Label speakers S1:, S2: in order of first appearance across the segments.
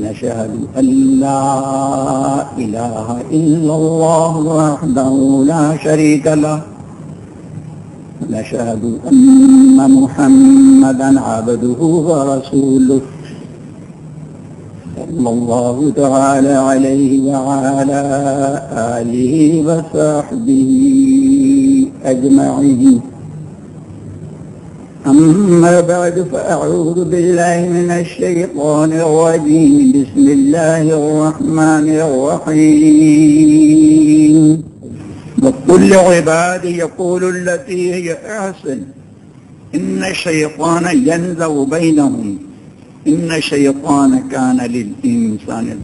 S1: نشهد أن لا إله إلا الله وحده لا شريك له. نشهد أن محمدا عبده ورسوله. صلى الله تعالى عليه وعلى آله وصحبه أجمعين. أما بعد فأعوذ بالله من الشيطان الرجيم. بسم الله الرحمن الرحيم. وكل عباد يقول التي هي أحسن. إن الشيطان ينزغ بينهم. إن الشيطان كان للإنسان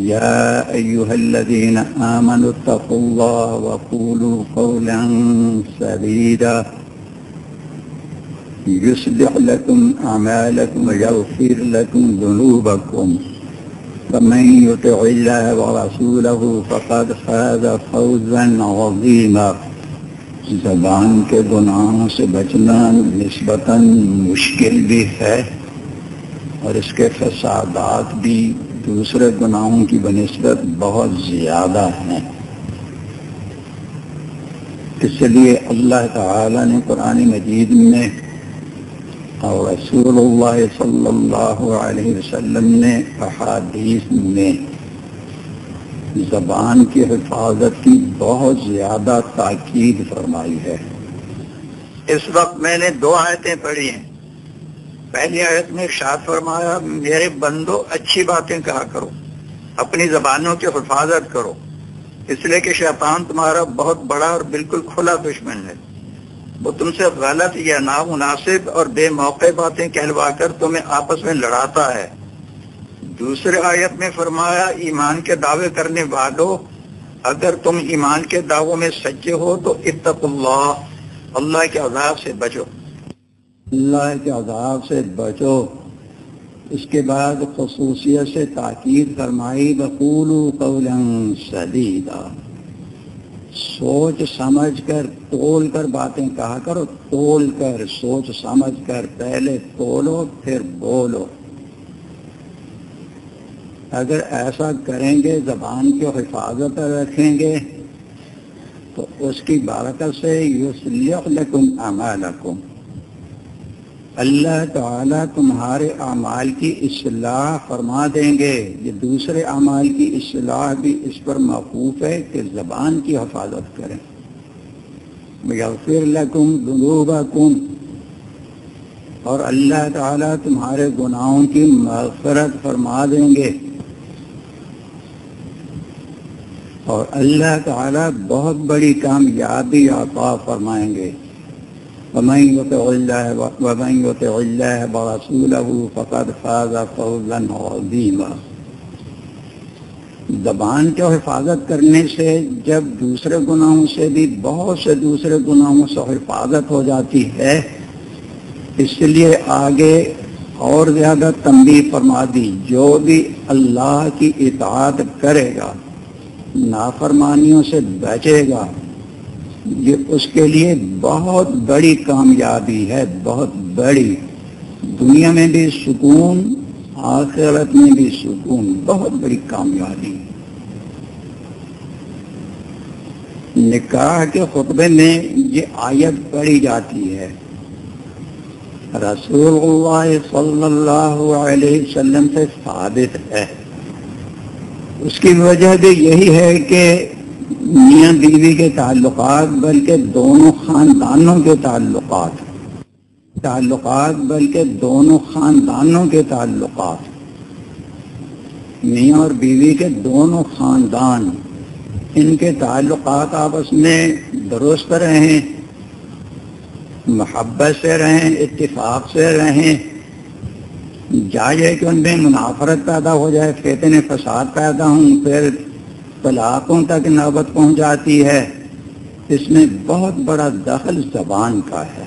S1: يا أيها الذين آمنوا اتقوا الله وقولوا قولا سديدا. يصلح لكم أعمالكم ويغفر لكم ذنوبكم. فمن يطع الله ورسوله فقد فاز فوزا عظيما. زبان کے گناہوں سے بچنا نسبتاً مشکل بھی ہے اور اس کے فسادات بھی دوسرے گناہوں کی بنسبت بہت زیادہ ہیں. اس لیے اللہ تعالی نے قرآن مجید میں اور رسول اللہ صلی اللہ علیہ وسلم نے احادیث میں زبان کی حفاظت کی بہت زیادہ تاکید فرمائی ہے۔ اس وقت میں نے دو آیتیں پڑھی ہیں۔ پہلی آیت میں ارشاد فرمایا، میرے بندو، اچھی باتیں کہا کرو، اپنی زبانوں کی حفاظت کرو۔ اس لیے کہ شیطان تمہارا بہت بڑا اور بالکل کھلا دشمن ہے۔ وہ تم سے غلط یا نامناسب اور بے موقع باتیں کہلوا کر تمہیں آپس میں لڑاتا ہے۔ دوسرے آیت میں فرمایا، ایمان کے دعوے کرنے والوں اگر تم ایمان کے دعووں میں سچے ہو تو اتق اللہ اللہ کے عذاب سے بچو۔ اللہ کے عذاب سے بچو۔ اس کے بعد خصوصیت سے تاکید فرمائی بقول قولا سدیدہ سوچ سمجھ کر، تول کر باتیں کہا کرو۔ تول کر، سوچ سمجھ کر، پہلے تولو، پھر بولو۔ اگر ایسا کریں گے، زبان کی حفاظت رکھیں گے، تو اس کی برکت سے یوسلیق لکم اعمالکم۔ اللہ تعالیٰ تمہارے اعمال کی اصلاح فرما دیں گے۔ یہ دوسرے اعمال کی اصلاح بھی اس پر موقوف ہے کہ زبان کی حفاظت کریں۔ یغفر لکم ذنوبکم۔ اور اللہ تعالیٰ تمہارے گناہوں کی مغفرت فرما دیں گے۔ اور اللہ تعالیٰ بہت بڑی کامیابی عطا فرمائیں گے۔ ومن يطع الله ومن يطع الله ورسوله فقد فاز فوزا عظيما۔ زبان کی حفاظت کرنے سے جب دوسرے گناہوں سے بھی بہت سے دوسرے گناہوں سے حفاظت ہو جاتی ہے، اس لیے آگے اور زیادہ تنبیہ فرما دی، جو بھی اللہ کی اطاعت کرے گا، نافرمانیوں سے بچے گا۔ یہ اس کے لیے بہت بڑی کامیابی ہے، بہت بڑی۔ دنیا میں بھی سکون، آخرت میں بھی سکون، بہت بڑی کامیابی۔ نکاح کے خطبے میں یہ آیت پڑھی جاتی ہے۔ رسول اللہ صلی اللہ علیہ وسلم سے ثابت ہے۔ اس کی وجہ بھی یہی ہے کہ میاں بیوی کے تعلقات بلکہ دونوں خاندانوں کے تعلقات تعلقات بلکہ دونوں خاندانوں کے تعلقات میاں اور بیوی کے دونوں خاندان، ان کے تعلقات آپس میں درست رہیں، محبت سے رہیں، اتفاق سے رہیں۔ جائے کہ ان میں منافرت پیدا ہو جائے فتنے فساد پیدا ہوں، پھر طلاقوں تک نوبت پہنچ جاتی ہے، اس میں بہت بڑا دخل زبان کا ہے۔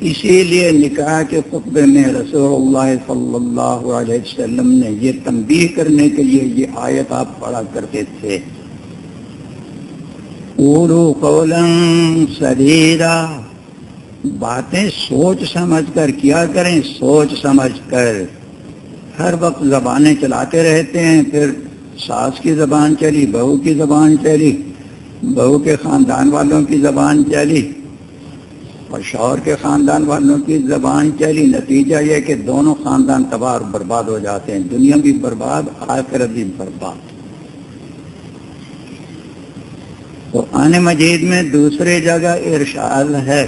S1: اسی لیے نکاح کے خطبے میں رسول اللہ صلی اللہ علیہ وسلم نے یہ تنبیہ کرنے کے لیے یہ آیت آپ پڑھا کرتے تھے۔ قولا سریرا باتیں سوچ سمجھ کر کیا کریں، سوچ سمجھ کر۔ ہر وقت زبانیں چلاتے رہتے ہیں، پھر ساس کی زبان چلی، بہو کی زبان چلی، بہو کے خاندان والوں کی زبان چلی اور شوہر کے خاندان والوں کی زبان چلی۔ نتیجہ یہ کہ دونوں خاندان تباہ اور برباد ہو جاتے ہیں۔ دنیا بھی برباد، آخرت بھی برباد۔ تو آنے مجید میں دوسرے جگہ ارشاد ہے۔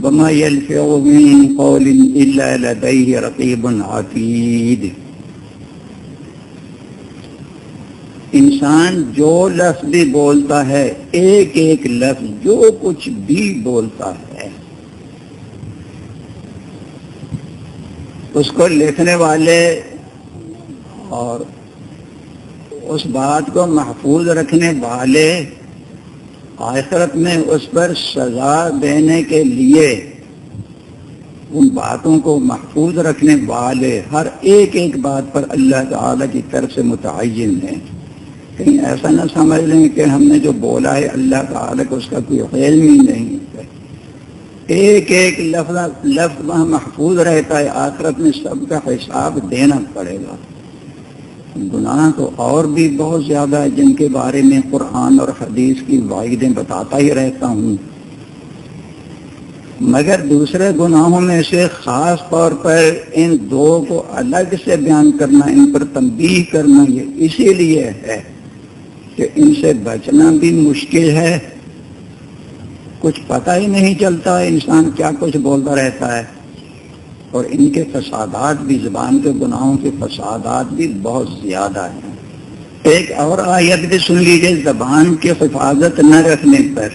S1: بما يلفظ من قول إلا لديه رقيب عتيد۔ انسان جو لفظ بھی بولتا ہے، ایک ایک لفظ جو کچھ بھی بولتا ہے۔ اس کو لکھنے والے اور اس بات کو محفوظ رکھنے والے آخرت میں اس پر سزا دینے کے لیے ان باتوں کو محفوظ رکھنے والے ہر ایک ایک بات پر اللہ تعالی کی طرف سے متعین ہیں۔ کہیں ایسا نہ سمجھ لیں کہ ہم نے جو بولا ہے اللہ تعالی کو اس کا کوئی علم ہی نہیں ہے۔ ایک ایک لفظ لفظ محفوظ رہتا ہے، آخرت میں سب کا حساب دینا پڑے گا۔ گناہ تو اور بھی بہت زیادہ ہے جن کے بارے میں قرآن اور حدیث کی واحدیں بتاتا ہی رہتا ہوں۔ مگر دوسرے گناہوں میں سے خاص طور پر ان دو کو الگ سے بیان کرنا، ان پر تنبیہ کرنا یہ اسی لیے ہے۔ کہ ان سے بچنا بھی مشکل ہے۔ کچھ پتہ ہی نہیں چلتا انسان کیا کچھ بولتا رہتا ہے۔ اور ان کے فسادات بھی، زبان کے گناہوں کے فسادات بھی بہت زیادہ ہیں۔ ایک اور آیت بھی سن لیجیے زبان کی حفاظت نہ رکھنے پر۔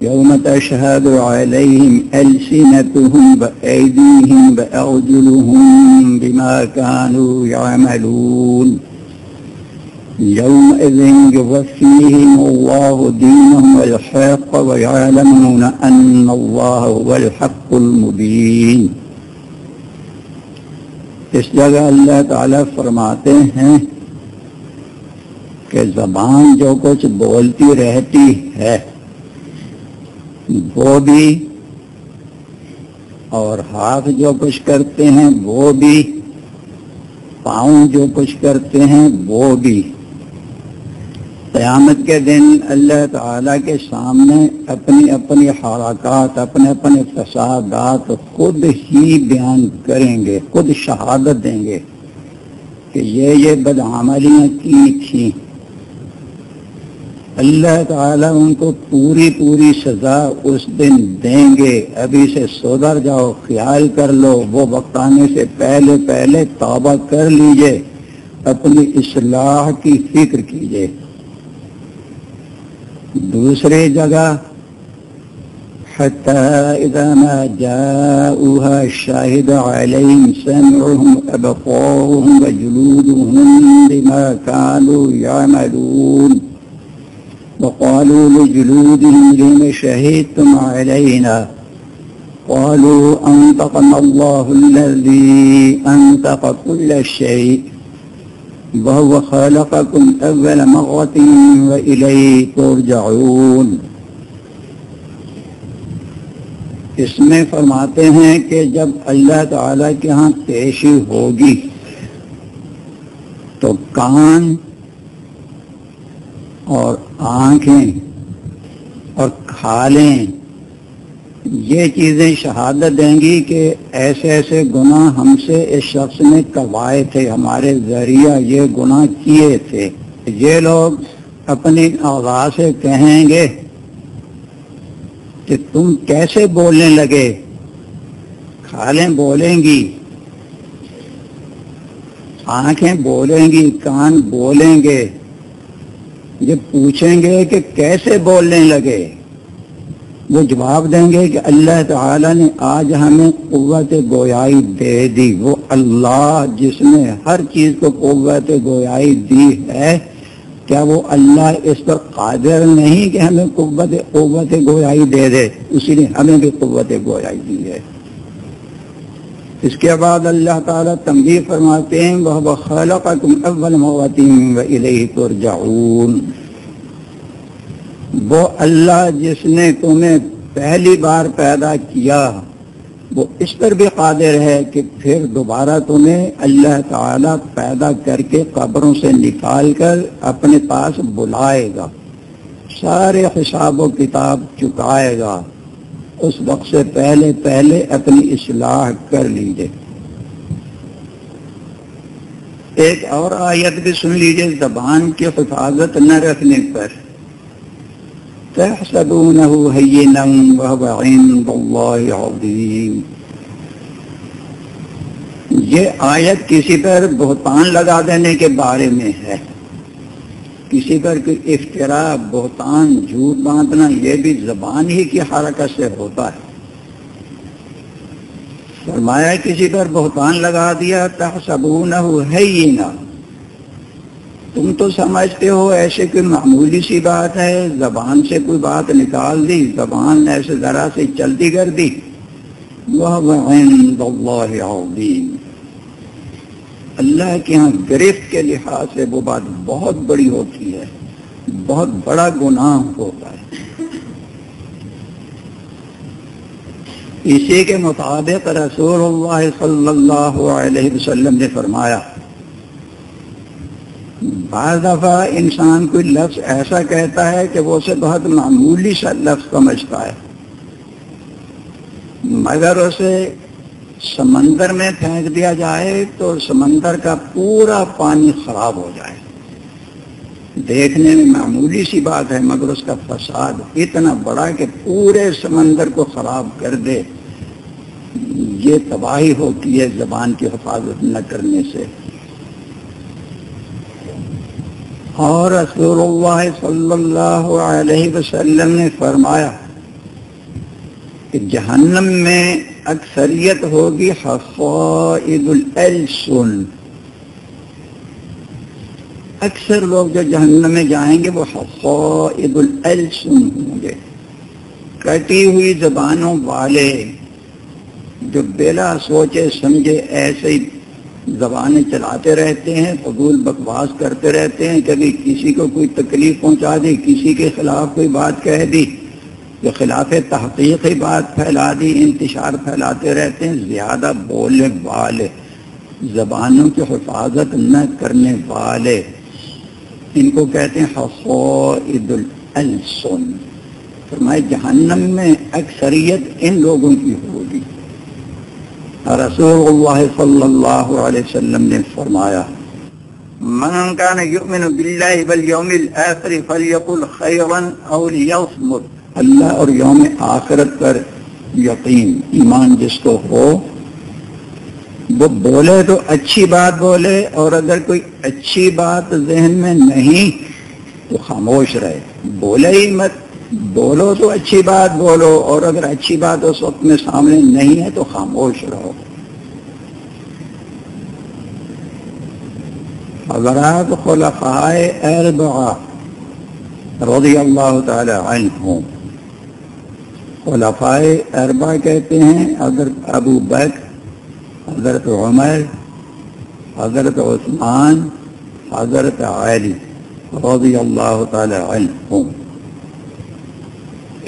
S1: یوم تشہد علیہم السنتهم بأیدیہم بأعجلهم بما كانوا يعملون يومئذ يوفيهم الله دينهم الحق ويعلمون أن الله هو الحق المبين اس جگہ اللہ تعالی فرماتے ہیں کہ زبان جو کچھ بولتی رہتی ہے، وہ بھی، اور ہاتھ جو کچھ کرتے ہیں، وہ بھی، پاؤں جو کچھ کرتے ہیں، وہ بھی۔ قیامت کے دن اللہ تعالیٰ کے سامنے اپنی اپنی حرکات، اپنے اپنے فسادات خود ہی بیان کریں گے، خود شہادت دیں گے کہ یہ یہ بدعملیاں کی تھیں؟ اللہ تعالیٰ ان کو پوری پوری سزا اس دن دیں گے۔ ابھی سے سودر جاؤ، خیال کر لو، وہ وقت آنے سے پہلے پہلے توبہ کر لیجیے، اپنی اصلاح کی فکر کیجیے۔ دوسری جگہ حتى إذا ما جاءوها شاهد عليهم سمعهم أبطارهم وجلودهم بما كانوا يعملون وقالوا لجلودهم لم شهدتم علينا قالوا أنطقنا الله الذي أنطق كل شيء وهو خالقكم أول مغة وإليه ترجعون۔ اس میں فرماتے ہیں کہ جب اللہ تعالی کے ہاں پیشی ہوگی تو کان اور آنکھیں اور کھالیں یہ چیزیں شہادت دیں گی کہ ایسے ایسے گناہ ہم سے اس شخص نے کروائے تھے، ہمارے ذریعہ یہ گناہ کیے تھے۔ یہ لوگ اپنی آواز سے کہیں گے کہ تم کیسے بولنے لگے؟ کھالیں بولیں گی، آنکھیں بولیں گی، کان بولیں گے۔ یہ پوچھیں گے کہ کیسے بولنے لگے؟ وہ جواب دیں گے کہ اللہ تعالی نے آج ہمیں قوت گویائی دے دی۔ وہ اللہ جس نے ہر چیز کو قوت گویائی دی ہے، کیا وہ اللہ اس پر قادر نہیں کہ ہمیں قوت قوت گویائی دے دے؟ اسی نے ہمیں بھی قوت گویائی دی ہے۔ اس کے بعد اللہ تعالیٰ تنبیہ فرماتے ہیں وہ خلقکم اول موتین و الیہ ترجعون۔ وہ اللہ جس نے تمہیں پہلی بار پیدا کیا، وہ اس پر بھی قادر ہے کہ پھر دوبارہ تمہیں اللہ تعالیٰ پیدا کر کے قبروں سے نکال کر اپنے پاس بلائے گا، سارے حساب و کتاب چکائے گا۔ اس وقت سے پہلے پہلے اپنی اصلاح کر لیجیے ایک اور آیت بھی سن لیجیے زبان کی حفاظت نہ رکھنے پر۔ تحسبونه هينا وهو عند الله عظيم یہ آیت کسی پر بہتان لگا دینے کے بارے میں ہے۔ کسی پر کوئی افطرا بہتان، جھوٹ باندھنا، یہ بھی زبان ہی کی حرکت سے ہوتا ہے۔ فرمایا کسی پر بہتان لگا دیا، تحسبونه هينا۔ تم تو سمجھتے ہو، ایسے کوئی معمولی سی بات ہے؟ زبان سے کوئی بات نکال دی، زبان ایسے ذرا سے چلتی کر دی۔ اللہ کے ہاں گرفت کے لحاظ سے وہ بات بہت بڑی ہوتی ہے، بہت بڑا گناہ ہوتا ہے۔ اسی کے مطابق رسول اللہ صلی اللہ علیہ وسلم نے فرمایا بعض دفعہ انسان کوئی لفظ ایسا کہتا ہے کہ وہ اسے بہت معمولی سا لفظ سمجھتا ہے۔ مگر اسے سمندر میں پھینک دیا جائے تو سمندر کا پورا پانی خراب ہو جائے۔ دیکھنے میں معمولی سی بات ہے، مگر اس کا فساد اتنا بڑا کہ پورے سمندر کو خراب کر دے۔ یہ تباہی ہوتی ہے زبان کی حفاظت نہ کرنے سے۔ اور رسول اللہ صلی اللہ علیہ وسلم نے فرمایا کہ جہنم میں اکثریت ہوگی حفائد السن اکثر لوگ جو جہنم میں جائیں گے وہ حفائد السن ہوں گے۔ کٹی ہوئی زبانوں والے جو بلا سوچے سمجھے ایسے ہی زبانیں چلاتے رہتے ہیں، فضول بکواس کرتے رہتے ہیں کبھی کسی کو کوئی تکلیف پہنچا دی، کسی کے خلاف کوئی بات کہہ دی جو خلاف تحقیقی بات پھیلا دی، انتشار پھیلاتے رہتے ہیں، زیادہ بولنے والے، زبانوں کی حفاظت نہ کرنے والے۔ ان کو کہتے ہیں حفوعد السن۔ فرمائے جہنم میں اکثریت ان لوگوں کی ہوگی۔ رسول اللہ صلی اللہ علیہ وسلم نے فرمایا من كان يؤمن بالله واليوم الآخر فليقل خيرا أو ليصمت اللہ اور یوم آخرت پر یقین ایمان جس کو ہو وہ بولے تو اچھی بات بولے اور اگر کوئی اچھی بات ذہن میں نہیں تو خاموش رہے۔ بولے ہی مت۔ بولو تو اچھی بات بولو اور اگر اچھی بات اس وقت میں سامنے نہیں ہے تو خاموش رہو۔ حضرات خلفائے اربعہ رضی اللہ تعالی عنہ خلفائے اربع کہتے ہیں، حضرت ابو بک حضرت عمر، حضرت عثمان، حضرت علی رضی اللہ تعالی عنہ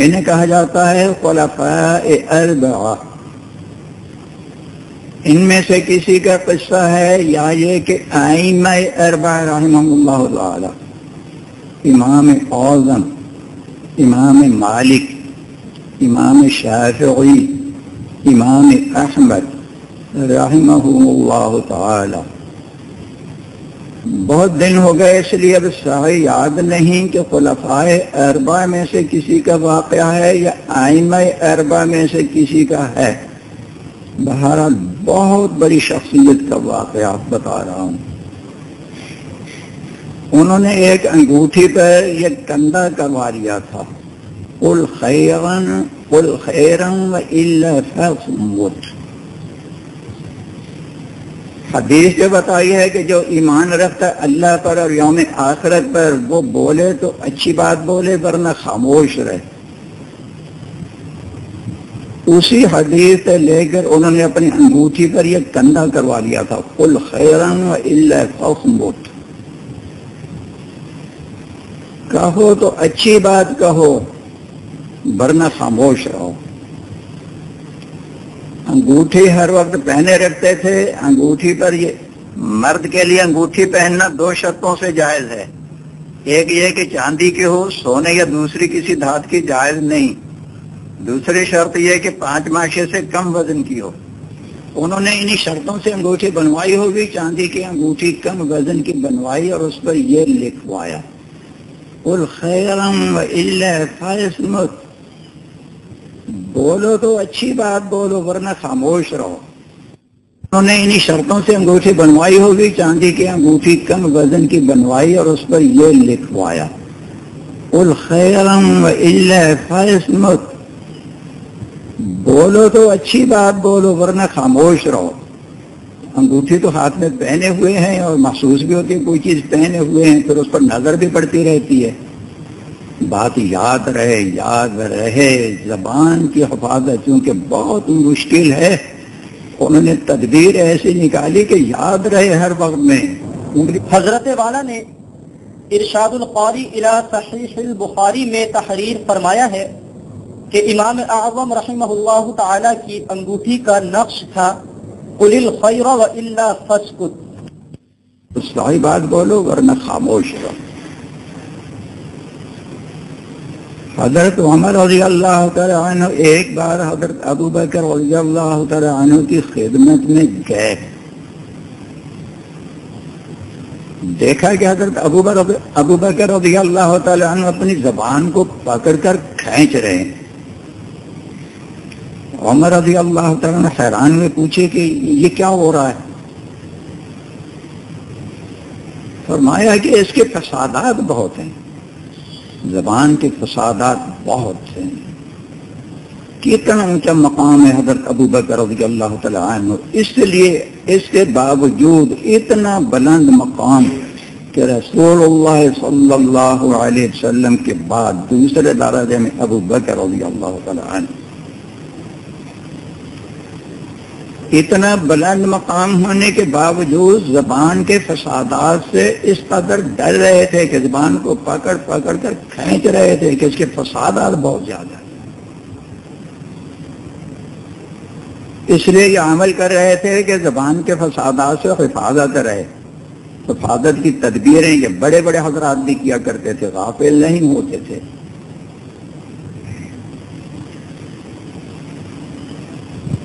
S1: انہیں کہا جاتا ہے خلفاء اربعہ۔ ان میں سے کسی کا قصہ ہے یا یہ کہ آئمہ اربع رحمہ اللہ تعالی، امام اعظم، امام مالک، امام شافعی، امام احمد رحمہ اللہ تعالی۔ بہت دن ہو گئے، اس لیے اب صحیح یاد نہیں کہ خلفائے اربا میں سے کسی کا واقعہ ہے یا آئمہ اربا میں سے کسی کا ہے۔ بہرحال بہت بڑی شخصیت کا واقعہ بتا رہا ہوں۔ انہوں نے ایک انگوٹھی پر یہ کندھا کروا لیا تھا۔ قل خيرا قل خيرا وإلا فاصمت۔ حدیث جو بتائی ہے کہ جو ایمان رکھتا ہے اللہ پر اور یوم آخرت پر، وہ بولے تو اچھی بات بولے، ورنہ خاموش رہے۔ اسی حدیث سے لے کر انہوں نے اپنی انگوٹھی پر یہ کندھا کروا لیا تھا۔ کل خیرن و اللہ کہو تو اچھی بات کہو، ورنہ خاموش رہو۔ انگوٹھی ہر وقت پہنے رکھتے تھے، انگوٹھی پر یہ مرد کے لیے انگوٹھی پہننا دو شرطوں سے جائز ہے۔ ایک یہ کہ چاندی کی ہو، سونے یا دوسری کسی دھات کی جائز نہیں۔ دوسری شرط یہ کہ پانچ ماشے سے کم وزن کی ہو۔ انہوں نے انہی شرطوں سے انگوٹھی بنوائی ہوگی، چاندی کی انگوٹھی کم وزن کی بنوائی اور اس پر یہ لکھوایا۔ بولو تو اچھی بات بولو، ورنہ خاموش رہو۔ انہوں نے انہی شرطوں سے انگوٹھی بنوائی ہوگی، چاندی کی انگوٹھی کم، وزن کی بنوائی، اور اس پر یہ لکھوایا۔ بولو تو اچھی بات بولو، ورنہ خاموش رہو۔ انگوٹھی تو ہاتھ میں پہنے ہوئے ہیں اور محسوس بھی ہوتی ہے، کوئی چیز پہنے ہوئے ہیں، پھر اس پر نظر بھی پڑتی رہتی ہے۔ بات یاد رہے یاد رہے، زبان کی حفاظت، چونکہ بہت مشکل ہے۔ انہوں نے تدبیر ایسی نکالی کہ یاد رہے ہر وقت میں۔
S2: حضرت والا نے ارشاد القاری الى صحیح البخاری میں تحریر فرمایا ہے کہ امام اعظم رحمہ اللہ تعالی کی انگوٹھی کا نقش تھا، قل الخیر و الا فسکت
S1: صحیح بات بولو ورنہ خاموش رہو۔ حضرت عمر رضی اللہ تعالی عنہ ایک بار حضرت ابو بکر رضی اللہ تعالی عنہ کی خدمت میں گئے۔ دیکھا کہ حضرت ابو ابو بکر رضی اللہ تعالی عنہ اپنی زبان کو پکڑ کر کھینچ رہے ہیں۔ عمر رضی اللہ تعالیٰ نے حیران میں پوچھے کہ یہ کیا ہو رہا ہے؟ فرمایا کہ اس کے فسادات بہت ہیں۔ زبان کے فسادات بہت ہیں۔ کتنا اونچا مقام ہے حضرت ابو بکر رضی اللہ تعالیٰ عنہ۔ اس لیے اس کے باوجود اتنا بلند مقام کہ رسول اللہ صلی اللہ علیہ وسلم کے بعد دوسرے دارہ میں ابو بکر رضی اللہ تعالیٰ عنہ۔ اتنا بلند مقام ہونے کے باوجود زبان کے فسادات سے اس قدر ڈر رہے تھے کہ زبان کو پکڑ پکڑ کر کھینچ رہے تھے کہ اس کے فسادات بہت زیادہ اس لیے یہ عمل کر رہے تھے کہ زبان کے فسادات سے حفاظت رہے۔ حفاظت کی تدبیریں یہ بڑے بڑے حضرات بھی کیا کرتے تھے، غافل نہیں ہوتے تھے۔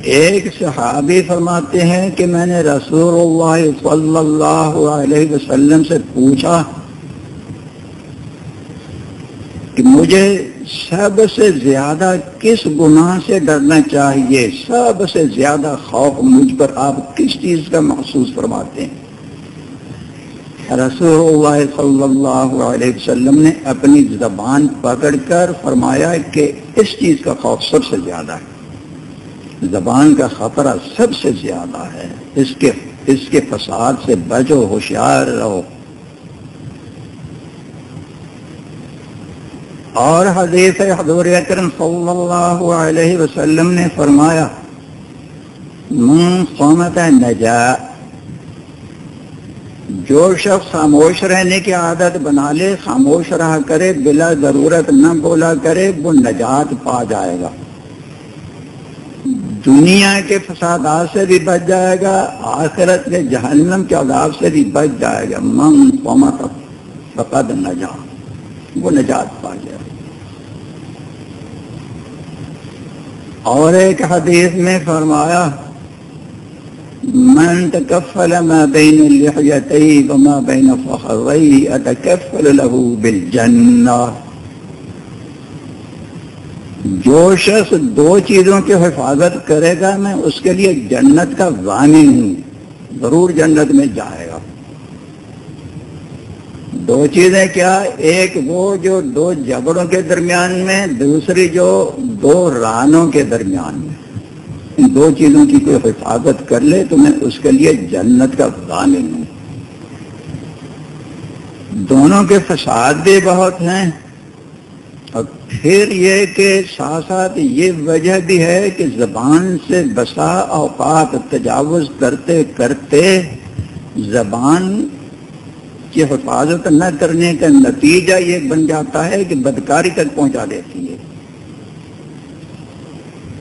S1: ایک صحابی فرماتے ہیں کہ میں نے رسول اللہ صلی اللہ علیہ وسلم سے پوچھا کہ مجھے سب سے زیادہ کس گناہ سے ڈرنا چاہیے؟ سب سے زیادہ خوف مجھ پر آپ کس چیز کا محسوس فرماتے ہیں؟ رسول اللہ صلی اللہ علیہ وسلم نے اپنی زبان پکڑ کر فرمایا کہ اس چیز کا خوف سب سے زیادہ ہے۔ زبان کا خطرہ سب سے زیادہ ہے۔ اس کے اس کے فساد سے بچو، ہوشیار رہو۔ اور حدیث حضور اکرم صلی اللہ علیہ وسلم نے فرمایا، من قومت نجا، جو شخص خاموش رہنے کی عادت بنا لے، خاموش رہا کرے، بلا ضرورت نہ بولا کرے، وہ نجات پا جائے گا۔ دنیا کے فسادات سے بھی بچ جائے گا، آخرت کے جہنم کے عذاب سے بھی بچ جائے گا۔ من قومت فقد نجا وہ نجات پا جائے۔ اور ایک حدیث میں فرمایا، من تکفل ما بین اللحیتی وما بین فخری اتکفل له بالجنہ۔ جو شخص دو چیزوں کی حفاظت کرے گا، میں اس کے لیے جنت کا ضامن ہوں۔ ضرور جنت میں جائے گا۔ دو چیزیں کیا؟ ایک وہ جو دو جبڑوں کے درمیان میں، دوسری جو دو رانوں کے درمیان میں۔ ان دو چیزوں کی کوئی حفاظت کر لے تو میں اس کے لیے جنت کا ضامن ہوں۔ دونوں کے فساد بھی بہت ہیں۔ پھر یہ کہ ساتھ ساتھ یہ وجہ بھی ہے کہ زبان سے بسا اوقات تجاوز کرتے کرتے زبان کی حفاظت نہ کرنے کا نتیجہ یہ بن جاتا ہے کہ بدکاری تک پہنچا دیتی ہے۔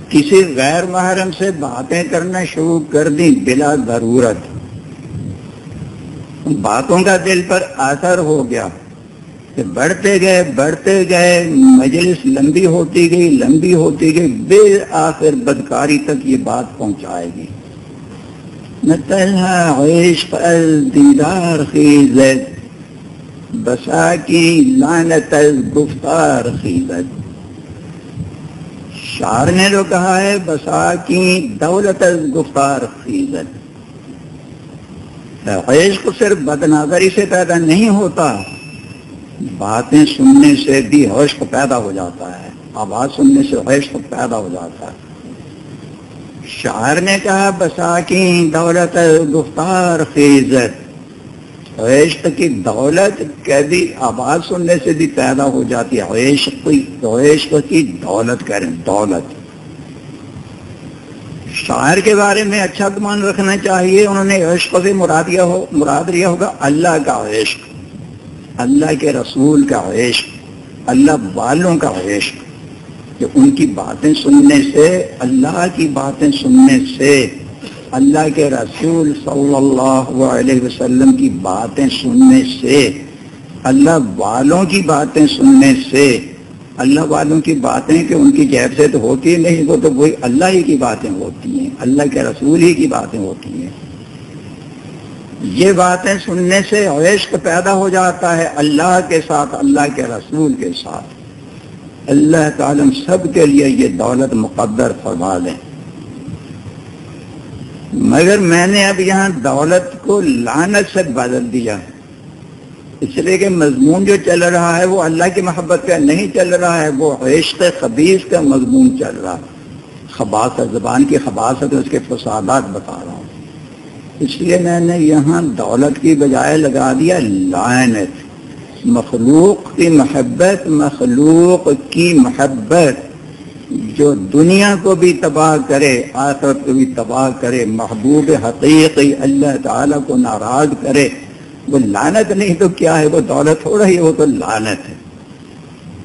S1: کسی غیر محرم سے باتیں کرنا شروع کر دیں بلا ضرورت۔ باتوں کا دل پر اثر ہو گیا۔ کہ بڑھتے گئے بڑھتے گئے، مجلس لمبی ہوتی گئی، لمبی ہوتی گئی بے آخر بدکاری تک یہ بات پہنچائے گی۔ عشق دیدار خیزت بسا کی لانت گفتار خیزت شار نے جو کہا ہے، بسا کی دولت گفتار خیزت عشق صرف بدناظری سے پیدا نہیں ہوتا باتیں سننے سے بھی عشق پیدا ہو جاتا ہے۔ آواز سننے سے عشق پیدا ہو جاتا ہے۔ شاعر نے کہا، بسا کی دولت گفتار خیزت عشق کی دولت کبھی آواز سننے سے بھی پیدا ہو جاتی ہے۔ عشق عشق کی دولت کریں دولت۔ شاعر کے بارے میں اچھا گمان رکھنا چاہیے۔ انہوں نے عشق سے مراد ہو، مراد لیا ہوگا، اللہ کا عشق اللہ کے رسول کا عشق، اللہ والوں کا عشق، کہ ان کی باتیں سننے سے، اللہ کی باتیں سننے سے، اللہ کے رسول صلی اللہ علیہ وسلم کی باتیں سننے سے، اللہ والوں کی باتیں سننے سے، اللہ والوں کی باتیں کہ ان کی جیب سے تو ہوتی نہیں، وہ تو وہی اللہ ہی کی باتیں ہوتی ہیں، اللہ کے رسول ہی کی باتیں ہوتی ہیں۔ یہ باتیں سننے سے عشق پیدا ہو جاتا ہے اللہ کے ساتھ، اللہ کے رسول کے ساتھ۔ اللہ تعالی سب کے لیے یہ دولت مقدر فرما دیں۔ مگر میں نے اب یہاں دولت کو لانت سے بدل دیا۔ اس لیے کہ مضمون جو چل رہا ہے وہ اللہ کی محبت کا نہیں چل رہا ہے، وہ عشق خبیص کا مضمون چل رہا۔ خباصت زبان کی خباصت اس کے فسادات بتا رہا۔ ہوں اس لیے میں نے یہاں دولت کی بجائے لگا دیا لائنت مخلوق کی محبت، مخلوق کی محبت۔ جو دنیا کو بھی تباہ کرے، آخرت کو بھی تباہ کرے، محبوب حقیقی اللہ تعالیٰ کو ناراض کرے، وہ لانت نہیں تو کیا ہے؟ وہ دولت ہو رہی ہے، وہ تو لانت ہے۔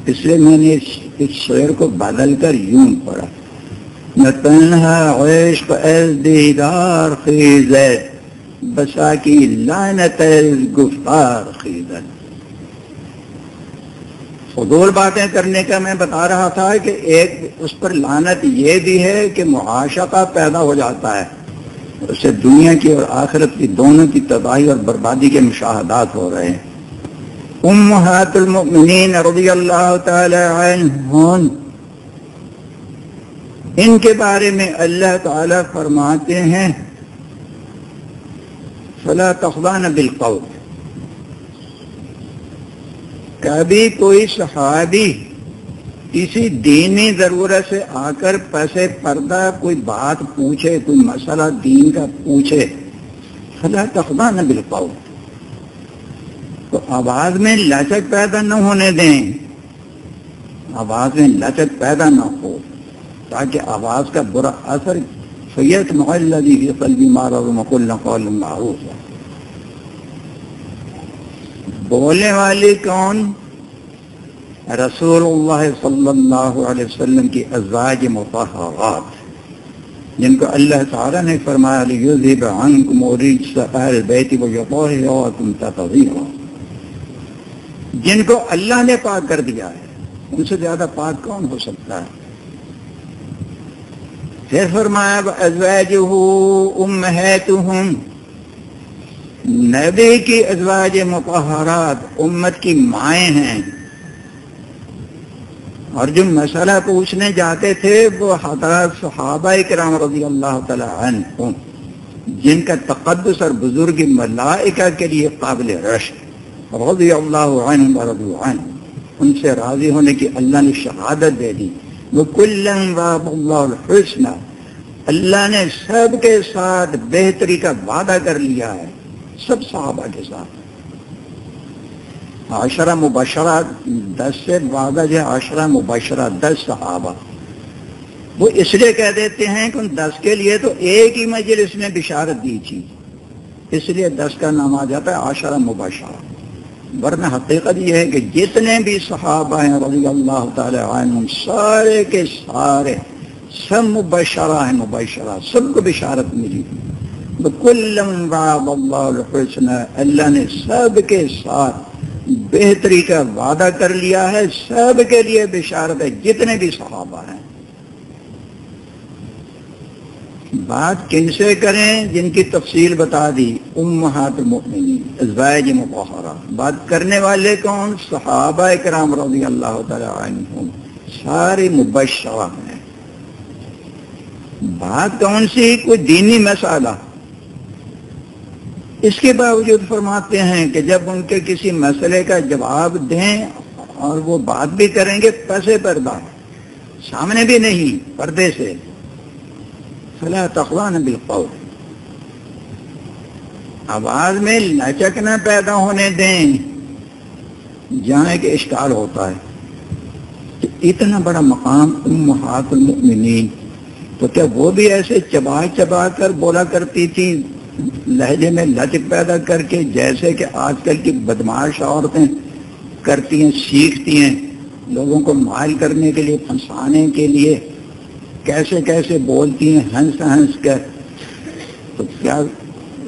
S1: اس لیے میں نے اس شعر کو بدل کر یوں پڑھا۔ نہ تنہا عشق از دیدار خیزت بسا کی لانت گفتار خیزت فضول باتیں کرنے کا میں بتا رہا تھا کہ ایک اس پر لانت یہ بھی ہے کہ معاشقہ پیدا ہو جاتا ہے، اس سے دنیا کی اور آخرت کی دونوں کی تباہی اور بربادی کے مشاہدات ہو رہے ہیں۔ امہات المؤمنین رضی اللہ تعالی عنہن ان کے بارے میں اللہ تعالی فرماتے ہیں، فلا تخضان بالقول کبھی کوئی صحابی کسی دینی ضرورت سے آ کر پیسے پردہ کوئی بات پوچھے، کوئی مسئلہ دین کا پوچھے، فلا تخبہ نہ بل پاؤ تو آواز میں لچک پیدا نہ ہونے دیں۔ آواز میں لچک پیدا نہ ہو۔ تاکہ آواز کا برا اثر سید محلدی محل قلبی مارا مکل قول معروف ہے بولنے والی کون؟ رسول اللہ صلی اللہ علیہ وسلم کی ازواج مطہرات، جن کو اللہ تعالیٰ نے فرمایا لیذب عنکم ورجس اہل بیت ویطہرکم تطہیرا۔ جن کو اللہ نے پاک کر دیا ہے، ان سے زیادہ پاک کون ہو سکتا ہے؟ پھر فرمایا ازواجہ نبی کی ازواج مقہرات امت کی مائیں ہیں۔ اور جو مسئلہ پوچھنے جاتے تھے، وہ حضرت صحابہ کرام رضی اللہ تعالی عنہ جن کا تقدس اور بزرگ ملائکہ کے لیے قابل رش رضی اللہ عنہ ورضو عنہ ان سے راضی ہونے کی اللہ نے شہادت دے دی۔ وہ کلن واب اللہ اللہ نے سب کے ساتھ بہتری کا وعدہ کر لیا ہے، سب صحابہ کے ساتھ۔ عشرہ مبشرہ، دس سے وعدہ جو عشرہ مبشرہ، دس صحابہ۔ وہ اس لیے کہہ دیتے ہیں کہ ان دس کے لیے تو ایک ہی مجلس میں بشارت دی تھی۔ اس لیے دس کا نام آ جاتا ہے عشرہ مبشرہ۔ ورنہ حقیقت یہ ہے کہ جتنے بھی صحابہ ہیں رضی اللہ تعالی عنہ سارے کے سارے سب مبشرہ ہیں، مبشرہ، سب کو بشارت ملی۔ کلم اللہ الحسن، اللہ نے سب کے ساتھ بہتری کا وعدہ کر لیا ہے، سب کے لیے بشارت ہے، جتنے بھی صحابہ ہیں۔ بات کن سے کریں جن کی تفصیل بتا دی؟ امہات المؤمنین، ازواج مبہرہ بات کرنے والے کون؟ صحابہ کرام رضی اللہ تعالی عنہم۔ سارے مبشرہ ہیں۔ بات کون سی؟ کوئی دینی مسئلہ۔ اس کے باوجود فرماتے ہیں کہ جب ان کے کسی مسئلے کا جواب دیں اور وہ بات بھی کریں گے پسے پردہ سامنے بھی نہیں، پردے سے۔ فلا تخوان بالقول. آواز میں لچک نہ پیدا ہونے دیں جہاں کہ اشکال ہوتا ہے۔ اتنا بڑا مقام امہات المؤمنین۔ تو کیا وہ بھی ایسے چبا چبا کر بولا کرتی تھی، لہجے میں لچک پیدا کر کے، جیسے کہ آج کل کی بدماش عورتیں کرتی ہیں، سیکھتی ہیں، لوگوں کو مائل کرنے کے لیے، پھنسانے کے لیے۔ کیسے کیسے بولتی ہیں، ہنس ہنس کر۔ تو کیا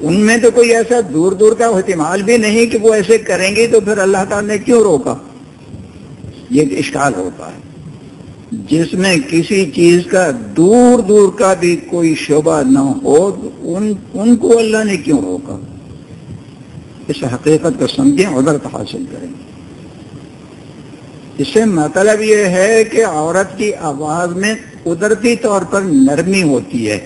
S1: ان میں تو کوئی ایسا دور دور کا احتمال بھی نہیں کہ وہ ایسے کریں گے تو پھر اللہ تعالیٰ نے کیوں روکا؟ یہ اشکال ہوتا ہے۔ جس میں کسی چیز کا دور دور کا بھی کوئی شعبہ نہ ہو ان ان کو اللہ نے کیوں روکا؟ اس حقیقت کو سمجھیں عبرت حاصل کریں۔ اس سے مطلب یہ ہے کہ عورت کی آواز میں قدرتی طور پر نرمی ہوتی ہے۔